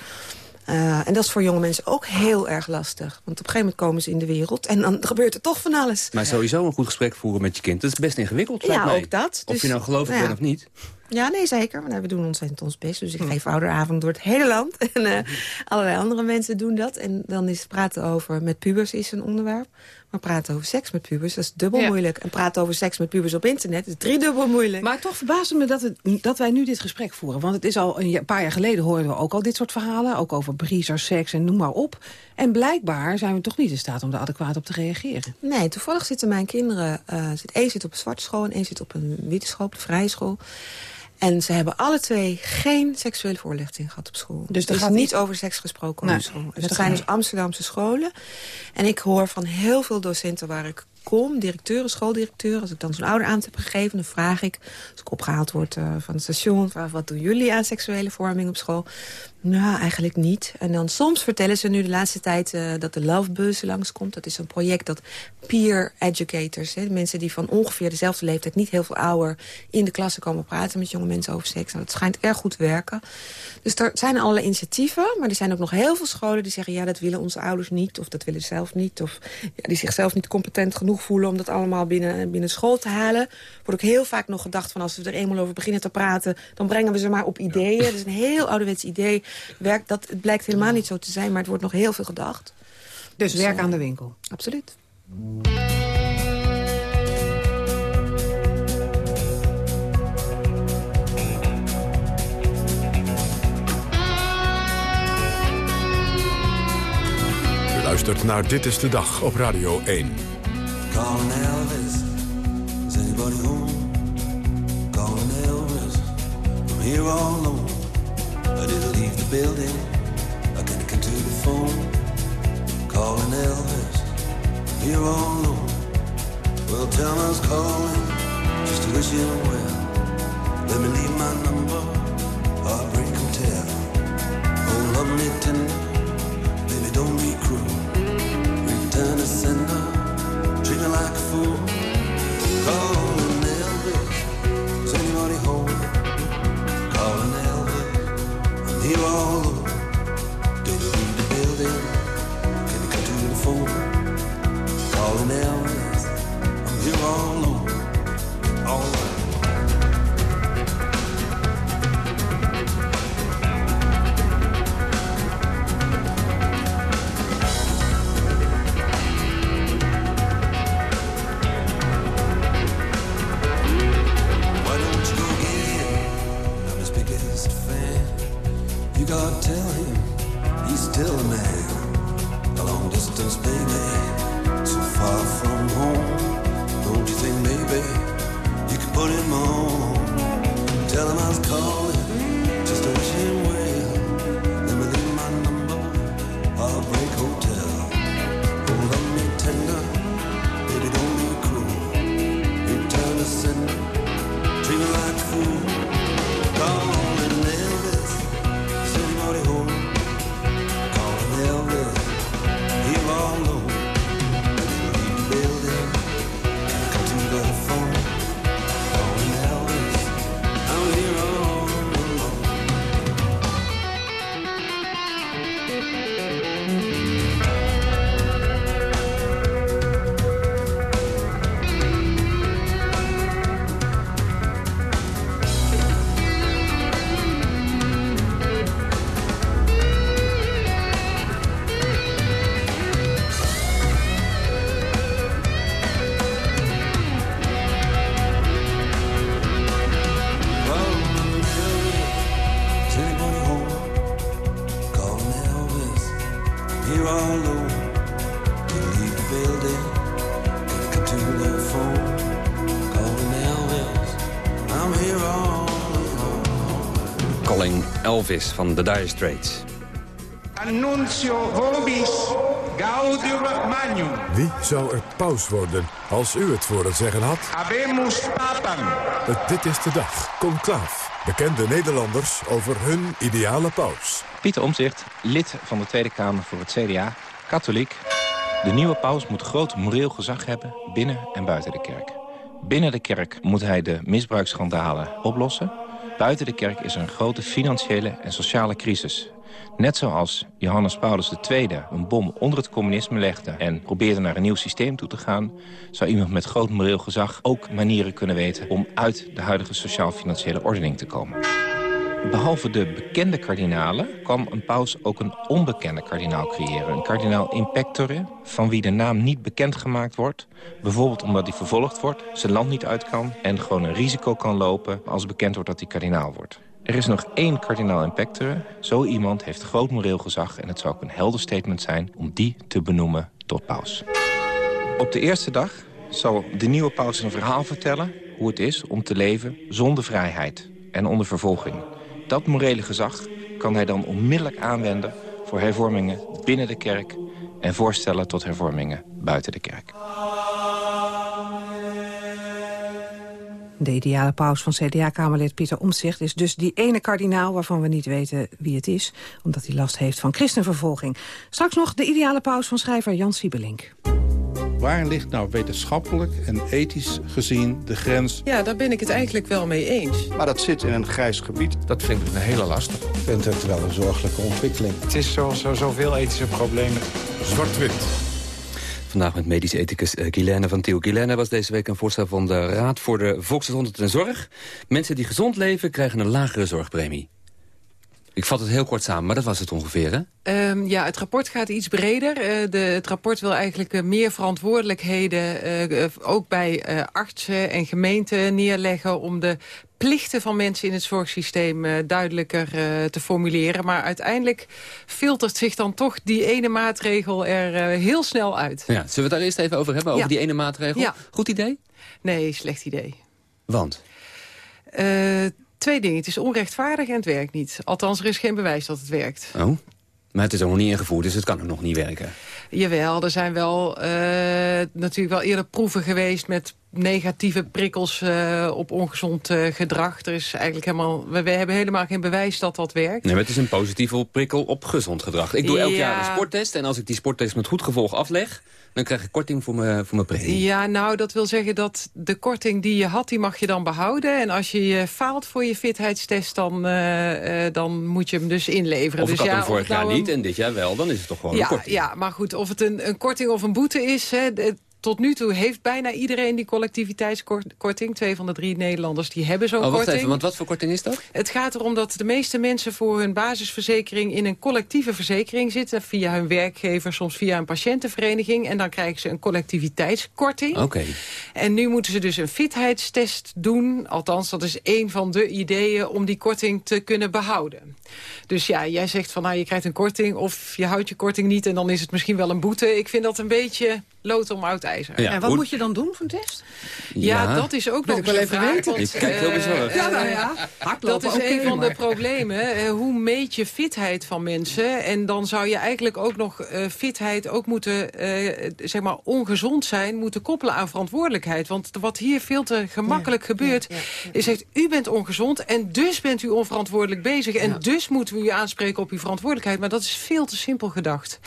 Eh, en dat is voor jonge mensen ook heel erg lastig. Want op een gegeven moment komen ze in de wereld... en dan (laughs) gebeurt er toch van alles. Maar sowieso een goed gesprek voeren met je kind, dat is best ingewikkeld, Ja, mij. ook dat. Of Dus, je nou gelovig nou ja. bent of niet. Ja, nee, zeker. Maar nou, we doen ontzettend ons best. Dus ik geef ouderavond door het hele land. (laughs) En eh, allerlei andere mensen doen dat. En dan is praten over met pubers is een onderwerp. Maar praten over seks met pubers, dat is dubbel Ja. moeilijk. En praten over seks met pubers op internet is driedubbel moeilijk. Maar toch verbaast het me dat, het, dat wij nu dit gesprek voeren. Want het is al een paar jaar geleden hoorden we ook al dit soort verhalen. Ook over briezer, seks en noem maar op. En blijkbaar zijn we toch niet in staat om daar adequaat op te reageren. Nee, toevallig zitten mijn kinderen... eh zit, één zit op een zwarte school en één zit op een witte school, op de vrije school. En ze hebben alle twee geen seksuele voorlichting gehad op school. Dus er is gaat niet iets- over seks gesproken Nee, op school. dus dat zijn dus Amsterdamse scholen. En ik hoor van heel veel docenten waar ik kom, directeuren, schooldirecteuren... als ik dan zo'n ouder heb gegeven, dan vraag ik... als ik opgehaald word eh, van het station... wat doen jullie aan seksuele vorming op school? Nou, eigenlijk niet. En dan soms vertellen ze nu de laatste tijd eh, dat de Love Bus langskomt. Dat is een project dat peer educators, hè, mensen die van ongeveer dezelfde leeftijd, niet heel veel ouder, in de klasse komen praten met jonge mensen over seks. Nou, dat schijnt erg goed te werken. Dus er zijn allerlei initiatieven, maar er zijn ook nog heel veel scholen die zeggen, ja, dat willen onze ouders niet, of dat willen ze zelf niet, of ja, die zichzelf niet competent genoeg voelen om dat allemaal binnen, binnen school te halen. Er wordt ook heel vaak nog gedacht van als we er eenmaal over beginnen te praten, dan brengen we ze maar op ideeën. Dat is een heel ouderwets idee. Werkt, dat, het blijkt helemaal niet zo te zijn, maar het wordt nog heel veel gedacht. Dus werk eh, aan de winkel. Absoluut. U luistert naar Dit is de Dag op Radio 1. Calling Elvis, is anybody home? Calling Elvis, I'm here all alone. I didn't leave the building, I can't get to the phone. Calling Elvis, here all alone. Well, tell was calling, just to wish you well. Let me leave my number, heartbreak hotel. Oh, love me tender, baby, don't be cruel. Return to sender, treat me like a fool. Calling I'm here Elvis van The Dire Straits. Annuncio vobis gaudium magnum. Wie zou er paus worden als u het voor het zeggen had? Habemus papam. Het Dit is de Dag, Conclaaf. Bekende Nederlanders over hun ideale paus. Pieter Omzicht, lid van de Tweede Kamer voor het CDA, katholiek. De nieuwe paus moet groot moreel gezag hebben binnen en buiten de kerk. Binnen de kerk moet hij de misbruiksschandalen oplossen. Buiten de kerk is er een grote financiële en sociale crisis. Net zoals Johannes Paulus II een bom onder het communisme legde... en probeerde naar een nieuw systeem toe te gaan... zou iemand met groot moreel gezag ook manieren kunnen weten... om uit de huidige sociaal-financiële ordening te komen. Behalve de bekende kardinalen kwam een paus ook een onbekende kardinaal creëren. Een kardinaal impectore, van wie de naam niet bekendgemaakt wordt. Bijvoorbeeld omdat hij vervolgd wordt, zijn land niet uit kan... en gewoon een risico kan lopen als bekend wordt dat hij kardinaal wordt. Er is nog één kardinaal impectore. Zo iemand heeft groot moreel gezag en het zou ook een helder statement zijn... om die te benoemen tot paus. Op de eerste dag zal de nieuwe paus een verhaal vertellen... hoe het is om te leven zonder vrijheid en onder vervolging. Dat morele gezag kan hij dan onmiddellijk aanwenden... voor hervormingen binnen de kerk en voorstellen tot hervormingen buiten de kerk. De ideale paus van CDA-kamerlid Pieter Omtzigt is dus die ene kardinaal waarvan we niet weten wie het is, omdat hij last heeft van christenvervolging. Straks nog de ideale paus van schrijver Jan Siebelink. Waar ligt nou wetenschappelijk en ethisch gezien de grens? Ja, daar ben ik het eigenlijk wel mee eens. Maar dat zit in een grijs gebied. Dat vind ik een hele lastig. Ik vind het wel een zorgelijke ontwikkeling. Het is zoals zo, zoveel ethische problemen. Zwart-wit. Vandaag met medisch ethicus uh, Guilaine van Tiel. Guilaine was deze week een voorstel van de Raad voor de Volksgezondheid en Zorg. Mensen die gezond leven krijgen een lagere zorgpremie. Ik vat het heel kort samen, maar dat was het ongeveer, hè? Um, ja, het rapport gaat iets breder. Uh, de, het rapport wil eigenlijk uh, meer verantwoordelijkheden... Uh, ook bij artsen en gemeenten neerleggen... om de plichten van mensen in het zorgsysteem duidelijker te formuleren. Maar uiteindelijk filtert zich dan toch die ene maatregel er heel snel uit. Ja, zullen we het daar eerst even over hebben, over Ja. die ene maatregel? Ja. Goed idee? Nee, slecht idee. Want? Uh, twee dingen. Het is onrechtvaardig en het werkt niet. Althans, er is geen bewijs dat het werkt. Oh, maar het is ook nog niet ingevoerd, dus het kan ook nog niet werken. Jawel, er zijn wel uh, natuurlijk wel eerder proeven geweest... met negatieve prikkels uh, op ongezond uh, gedrag. Er is eigenlijk helemaal, we, we, hebben helemaal geen bewijs dat dat werkt. Nee, maar het is een positieve prikkel op gezond gedrag. Ik doe elk Ja. jaar een sporttest en als ik die sporttest met goed gevolg afleg... dan krijg ik korting voor mijn, voor mijn premie. Ja, nou, dat wil zeggen dat de korting die je had, die mag je dan behouden. En als je je faalt voor je fitheidstest, dan, uh, dan moet je hem dus inleveren. Of ik dus had ja, hem vorig het jaar nou niet en dit jaar wel, dan is het toch gewoon ja, een korting. Ja, maar goed, of het een, een korting of een boete is... Hè, tot nu toe heeft bijna iedereen die collectiviteitskorting. Twee van de drie Nederlanders die hebben zo'n Oh, wacht korting. even, want wat voor korting is dat? Het gaat erom dat de meeste mensen voor hun basisverzekering... in een collectieve verzekering zitten. Via hun werkgever, soms via een patiëntenvereniging. En dan krijgen ze een collectiviteitskorting. Oké. En nu moeten ze dus een fitheidstest doen. Althans, dat is één van de ideeën om die korting te kunnen behouden. Dus ja, jij zegt van nou, je krijgt een korting... of je houdt je korting niet en dan is het misschien wel een boete. Ik vind dat een beetje lood om oud ijzer. Ja, en wat hoe- moet je dan doen voor een test? Ja, Ja. dat is ook nog wel even vraag, weten. want, heel eh, bezorgd. Ja, nou ja. dat is een van de problemen. Eh, hoe meet je fitheid van mensen? En dan zou je eigenlijk ook nog eh, fitheid ook moeten, eh, zeg maar, ongezond zijn, moeten koppelen aan verantwoordelijkheid. Want wat hier veel te gemakkelijk gebeurt, is zegt, u bent ongezond en dus bent u onverantwoordelijk bezig. En dus moeten we u aanspreken op uw verantwoordelijkheid. Maar dat is veel te simpel gedacht.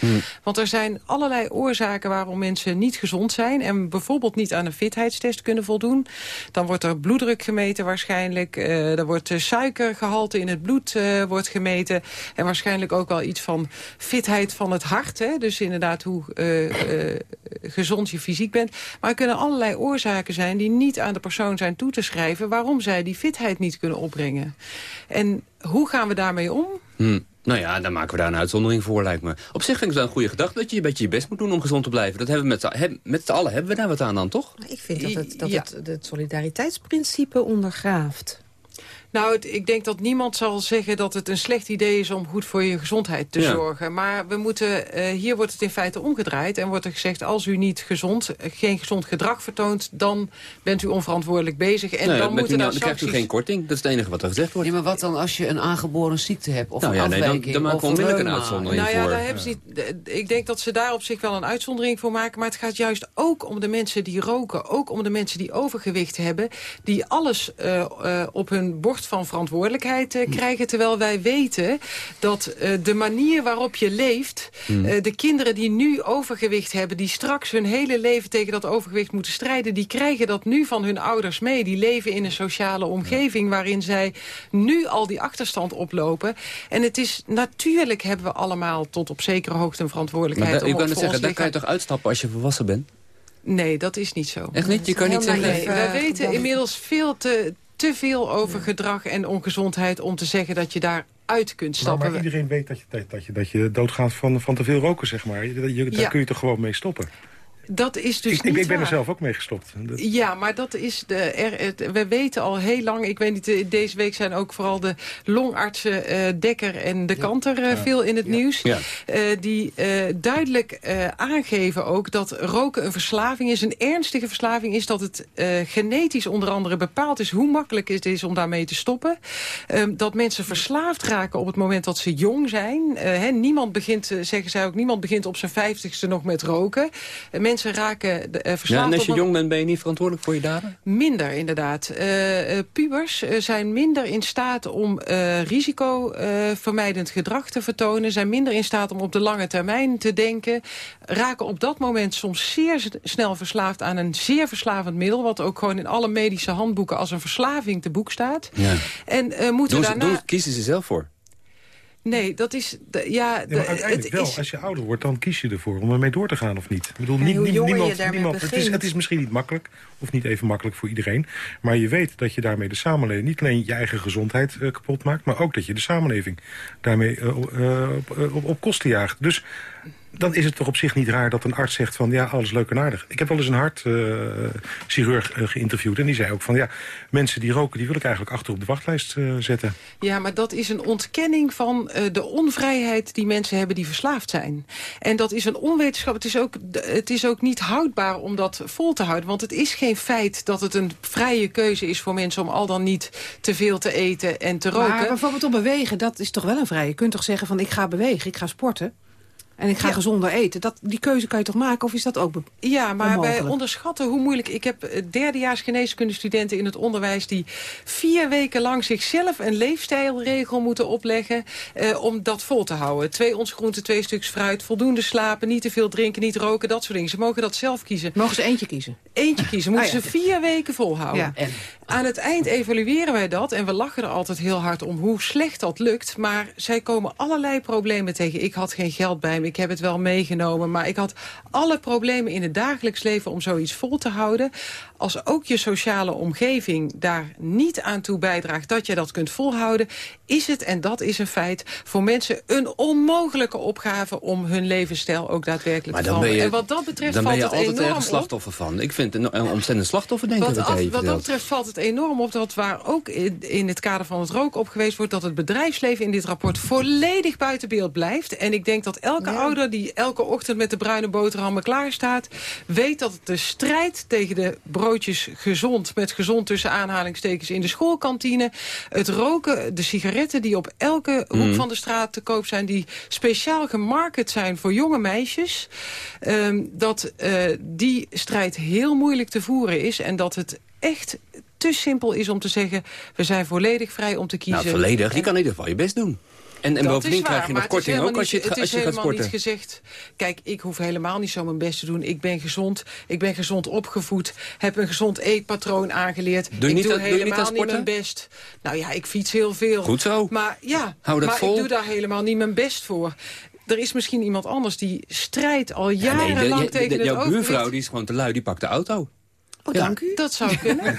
Want er zijn allerlei oorzaken waarom mensen niet gezond zijn... en bijvoorbeeld niet aan een fitheidstest kunnen voldoen. Dan wordt er bloeddruk gemeten waarschijnlijk. Eh er wordt eh, suikergehalte in het bloed eh, wordt gemeten. En waarschijnlijk ook wel iets van fitheid van het hart. Hè? Dus inderdaad hoe eh, gezond je fysiek bent. Maar er kunnen allerlei oorzaken zijn die niet aan de persoon zijn toe te schrijven... waarom zij die fitheid niet kunnen opbrengen. En hoe gaan we daarmee om? Hm. Nou ja, dan maken we daar een uitzondering voor, lijkt me. Op zich vind ik het wel een goede gedachte dat je een beetje je best moet doen om gezond te blijven. Dat hebben we met met z'n allen hebben we daar wat aan dan, toch? Ik vind dat het, dat Ja. het, het solidariteitsprincipe ondergraaft. Nou, het- ik denk dat niemand zal zeggen dat het een slecht idee is... om goed voor je gezondheid te Ja. zorgen. Maar we moeten, eh, hier wordt het in feite omgedraaid. En wordt er gezegd, als u niet gezond, eh, geen gezond gedrag vertoont... dan bent u onverantwoordelijk bezig. En dan met u moeten nou- dan krijgt u geen korting. Dat is het enige wat er gezegd wordt. Ja, maar wat dan als je een aangeboren ziekte hebt? Of Nou een ja, nee, dan- dan maken we onmiddellijk een uitzondering. Nou ja, voor. daar hebben ze niet, ik denk dat ze daar op zich wel een uitzondering voor maken. Maar het gaat juist ook om de mensen die roken. Ook om de mensen die overgewicht hebben. Die alles eh, eh, op hun bord van verantwoordelijkheid eh, krijgen. Terwijl wij weten dat eh, de manier waarop je leeft... Hmm. eh, de kinderen die nu overgewicht hebben... die straks hun hele leven tegen dat overgewicht moeten strijden... die krijgen dat nu van hun ouders mee. Die leven in een sociale omgeving waarin zij nu al die achterstand oplopen. En het is natuurlijk hebben we allemaal tot op zekere hoogte een Maar verantwoordelijkheid. daar- u ook kan het zeggen, daar kan je toch uitstappen als je volwassen bent? Nee, dat is niet zo. Echt niet? Je kan niet Nee, zeggen... wij weten inmiddels veel te, te veel over gedrag en ongezondheid... om te zeggen dat je daar uit kunt stappen. maar iedereen weet dat je, dat, dat je, dat je doodgaat van, van te veel roken, zeg maar. Je, je- daar Ja. kun je toch gewoon mee stoppen? Dat is dus ik, ik, niet ik ben er zelf ook mee gestopt. Dat- Ja, maar dat is de, er, het- we weten al heel lang... ik weet niet, eh, deze week zijn ook vooral de longartsen eh, Dekker en de Kanter eh, Ja. veel in het nieuws. Ja. eh, die eh, duidelijk eh, aangeven ook dat roken een verslaving is. Een ernstige verslaving is dat het eh, genetisch onder andere bepaald is... hoe makkelijk het is om daarmee te stoppen. Ehm, dat mensen verslaafd raken op het moment dat ze jong zijn. Eh, hè, niemand begint, zeggen zij ook, niemand begint op zijn vijftigste nog met roken. Eh, mensen raken de, eh, Ja, verslaafd en als je jong bent, ben je niet verantwoordelijk voor je daden? Minder, inderdaad. Eh, eh, pubers zijn minder in staat om risicovermijdend gedrag te vertonen. Zijn minder in staat om op de lange termijn te denken. Raken op dat moment soms zeer snel verslaafd aan een zeer verslavend middel. Wat ook gewoon in alle medische handboeken als een verslaving te boek staat. Ja. En moeten daarna... doen, kiezen ze zelf voor? Nee, dat is... ja, maar uiteindelijk het wel, is- als je ouder wordt, dan kies je ervoor om ermee door te gaan of niet. Ik bedoel, niet, niemand, niemand, het, is, het is misschien niet makkelijk, of niet even makkelijk voor iedereen. Maar je weet dat je daarmee de samenleving, niet alleen je eigen gezondheid eh, kapot maakt... maar ook dat je de samenleving daarmee op, op kosten jaagt. Dus dan is het toch op zich niet raar dat een arts zegt van... ja, alles leuk en aardig. Ik heb wel eens een hartchirurg geïnterviewd en die zei ook van... ja, mensen die roken, die wil ik eigenlijk achter op de wachtlijst eh, zetten. Ja, maar dat is een ontkenning van eh, de onvrijheid die mensen hebben die verslaafd zijn. En dat is een onwetenschap. Het is, ook, het is ook niet houdbaar om dat vol te houden. Want het is geen feit dat het een vrije keuze is voor mensen... om al dan niet te veel te eten en te roken. Maar bijvoorbeeld op bewegen, dat is toch wel een vrije. Je kunt toch zeggen van ik ga bewegen, ik ga sporten. En ik ga Ja. gezonder eten. Dat, die keuze kan je toch maken? Of is dat ook Ja, maar wij onderschatten hoe moeilijk... Ik heb eh, derdejaars geneeskundestudenten in het onderwijs... die vier weken lang zichzelf een leefstijlregel moeten opleggen... Eh, om dat vol te houden. Twee ons groente, twee stuks fruit, voldoende slapen... niet te veel drinken, niet roken, dat soort dingen. Ze mogen dat zelf kiezen. Mogen ze eentje kiezen? Eentje kiezen. Moeten Ah, ja. ze vier weken volhouden. Ja. En? Aan het eind evalueren wij dat. En we lachen er altijd heel hard om hoe slecht dat lukt. Maar zij komen allerlei problemen tegen. Ik had geen geld bij me. Ik heb het wel meegenomen. Maar ik had alle problemen in het dagelijks leven om zoiets vol te houden. Als ook je sociale omgeving daar niet aan toe bijdraagt... dat je dat kunt volhouden, is het, en dat is een feit... voor mensen een onmogelijke opgave om hun levensstijl ook daadwerkelijk Maar te ben veranderen. je, En wat dat betreft dan ben valt je het altijd enorm ergens op. slachtoffer van. Ik vind een, een ontzettend slachtoffer, denk ik. Wat, wat af- jij wat dat betreft valt het enorm op dat waar ook in, in het kader van het roken op geweest wordt... dat het bedrijfsleven in dit rapport volledig buiten beeld blijft. En ik denk dat elke ouder die elke ochtend met de bruine boterhammen klaar staat... weet dat de strijd tegen de broodjes gezond... met gezond tussen aanhalingstekens in de schoolkantine... het roken, de sigaretten die op elke hoek Mm. van de straat te koop zijn... die speciaal gemarket zijn voor jonge meisjes... ehm, dat eh, die strijd heel moeilijk te voeren is... en dat het echt te simpel is om te zeggen... we zijn volledig vrij om te kiezen. Nou, volledig. Je kan in ieder geval je best doen. En, en bovendien waar, krijg je nog het korting ook als je, niet- het, als je gaat Het is helemaal sporten. niet gezegd... Kijk, ik hoef helemaal niet zo mijn best te doen. Ik ben gezond, ik ben gezond opgevoed... heb een gezond eetpatroon aangeleerd. Doe ik niet doe aan- doe je niet helemaal niet, sporten? mijn best. Nou ja, ik fiets heel veel. Goed zo. Maar ja, Hou dat maar vol. ik doe daar helemaal niet mijn best voor. Er is misschien iemand anders die strijdt al Ja, nee, jarenlang de- tegen de- het jouw buurvrouw die is gewoon te lui, die pakt de auto. Oh, dank u. Dat zou (laughs) kunnen.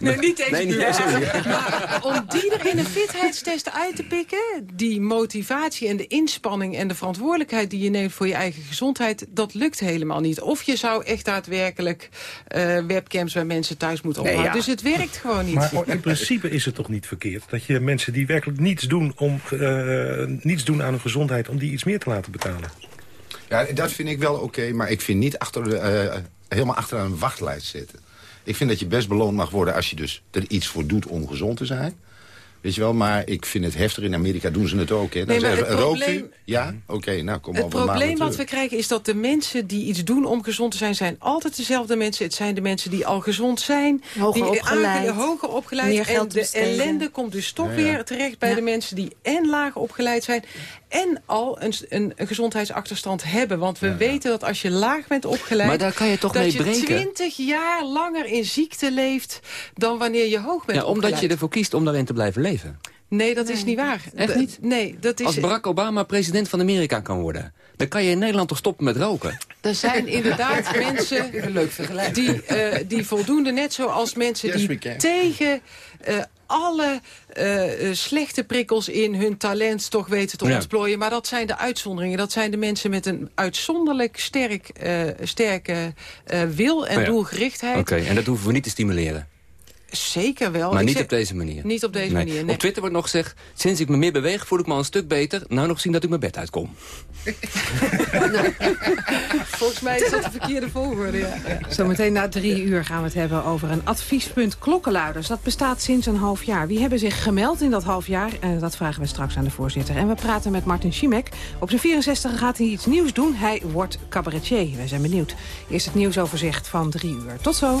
nee, niet deze Nee, niet (laughs) Maar om die er in een fitheidstest uit te pikken... die motivatie en de inspanning en de verantwoordelijkheid... die je neemt voor je eigen gezondheid... dat lukt helemaal niet. Of je zou echt daadwerkelijk eh, webcams bij mensen thuis moeten Nee, ophouden. ja. Dus het werkt gewoon niet. Maar in principe is het toch niet verkeerd... dat je mensen die werkelijk niets doen, om, eh, niets doen aan hun gezondheid... om die iets meer te laten betalen? Ja, dat vind ik wel oké, maar ik vind niet achter de, eh, helemaal achteraan een wachtlijst zitten. Ik vind dat je best beloond mag worden als je dus er iets voor doet om gezond te zijn. Weet je wel, maar ik vind het heftig. In Amerika doen ze het ook. Hè. Dan Nee, maar zeggen het rookt probleem- u? Ja? Oké, nou kom Het op maand probleem wat we krijgen is dat de mensen die iets doen om gezond te zijn... zijn altijd dezelfde mensen. Het zijn de mensen die al gezond zijn. Hoger die opgeleid. aange- hoger opgeleid. En de besteden. ellende komt dus toch Ja, ja. weer terecht bij de mensen... die en lager opgeleid zijn en al een, een, gezondheidsachterstand hebben. Want we weten dat als je laag bent opgeleid... Maar daar kan je toch dat mee je breken? 20 jaar langer in ziekte leeft... dan wanneer je hoog bent Ja, omdat opgeleid. je ervoor kiest om daarin te blijven leven. Nee, dat is niet waar. Echt niet? Nee, dat is... Als Barack Obama president van Amerika kan worden... dan kan je in Nederland toch stoppen met roken? Er zijn (laughs) inderdaad (laughs) mensen Leuk die, eh, die voldoende, net zoals mensen Yes, die tegen eh, alle eh, eh, slechte prikkels in hun talent toch weten te Ja. ontplooien. Maar dat zijn de uitzonderingen. Dat zijn de mensen met een uitzonderlijk sterk, eh, sterke wil en Oh ja. doelgerichtheid. Oké, en dat hoeven we niet te stimuleren. Zeker wel. maar Ik niet zeg- op deze manier. Niet op deze Nee. manier, nee. Op Twitter wordt nog gezegd... sinds ik me meer beweeg voel ik me al een stuk beter. Nou nog zien dat ik mijn bed uitkom. (laughs) Volgens mij is dat de verkeerde volgorde. Ja. Zometeen na drie uur gaan we het hebben over een adviespunt klokkenluiders. Dat bestaat sinds een half jaar. Wie hebben zich gemeld in dat half jaar? Eh, dat vragen we straks aan de voorzitter. En we praten met Martin Schimek. Op zijn 64 gaat hij iets nieuws doen. Hij wordt cabaretier. Wij zijn benieuwd. Eerst het nieuwsoverzicht van drie uur. Tot zo.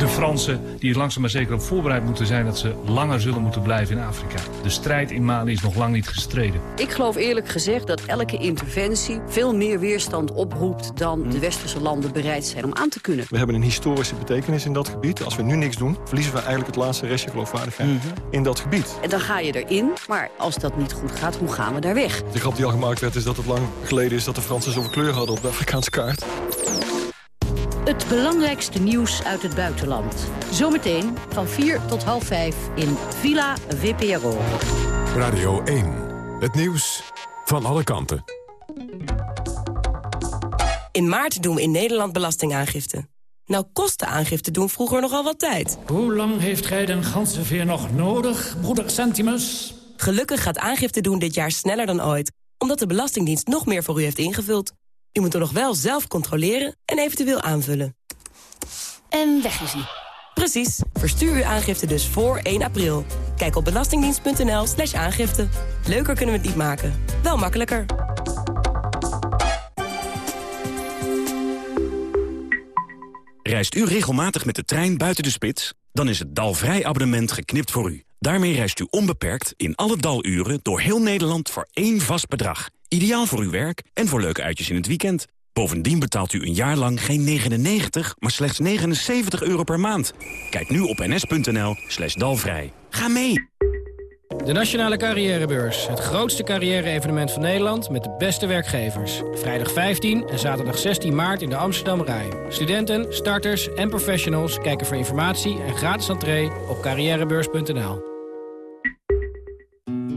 De Fransen die er langzaam maar zeker op voorbereid moeten zijn... dat ze langer zullen moeten blijven in Afrika. De strijd in Mali is nog lang niet gestreden. Ik geloof eerlijk gezegd dat elke interventie veel meer weerstand oproept... dan de westerse landen bereid zijn om aan te kunnen. We hebben een historische betekenis in dat gebied. Als we nu niks doen, verliezen we eigenlijk het laatste restje geloofwaardigheid in dat gebied. En dan ga je erin, maar als dat niet goed gaat, hoe gaan we daar weg? De grap die al gemaakt werd is dat het lang geleden is dat de Fransen zoveel kleur hadden op de Afrikaanse kaart. Het belangrijkste nieuws uit het buitenland. Zometeen van 4 tot half 5 in Villa VPRO. Radio 1. Het nieuws van alle kanten. In maart doen we in Nederland belastingaangifte. Nou kost de aangifte doen vroeger nogal wat tijd. Hoe lang heeft gij den ganzenveer nog nodig, broeder Centimus? Gelukkig gaat aangifte doen dit jaar sneller dan ooit... omdat de Belastingdienst nog meer voor u heeft ingevuld. U moet er nog wel zelf controleren en eventueel aanvullen. En weg is hij. Precies. Verstuur uw aangifte dus voor 1 april. Kijk op belastingdienst.nl slash aangifte. Leuker kunnen we het niet maken. Wel makkelijker. Reist u regelmatig met de trein buiten de spits? Dan is het Dalvrij abonnement geknipt voor u. Daarmee reist u onbeperkt in alle daluren door heel Nederland voor één vast bedrag. Ideaal voor uw werk en voor leuke uitjes in het weekend. Bovendien betaalt u een jaar lang geen 99, maar slechts 79 euro per maand. Kijk nu op ns.nl slash dalvrij. Ga mee! De Nationale Carrièrebeurs. Het grootste carrière-evenement van Nederland met de beste werkgevers. Vrijdag 15 en zaterdag 16 maart in de Amsterdam Rai. Studenten, starters en professionals kijken voor informatie en gratis entree op carrièrebeurs.nl.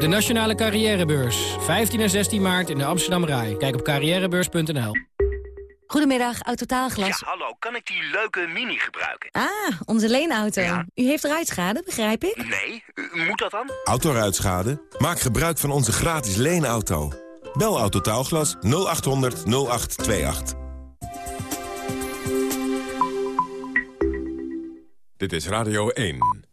De Nationale Carrièrebeurs. 15 en 16 maart in de Amsterdam Rai. Kijk op carrièrebeurs.nl. Goedemiddag, Autotaalglas. Ja, hallo, kan ik die leuke mini gebruiken? Ah, onze leenauto. U heeft ruitschade, begrijp ik? Nee, u- moet dat dan? Autoruitschade? Maak gebruik van onze gratis leenauto. Bel Autotaalglas 0800 0828. Dit is Radio 1.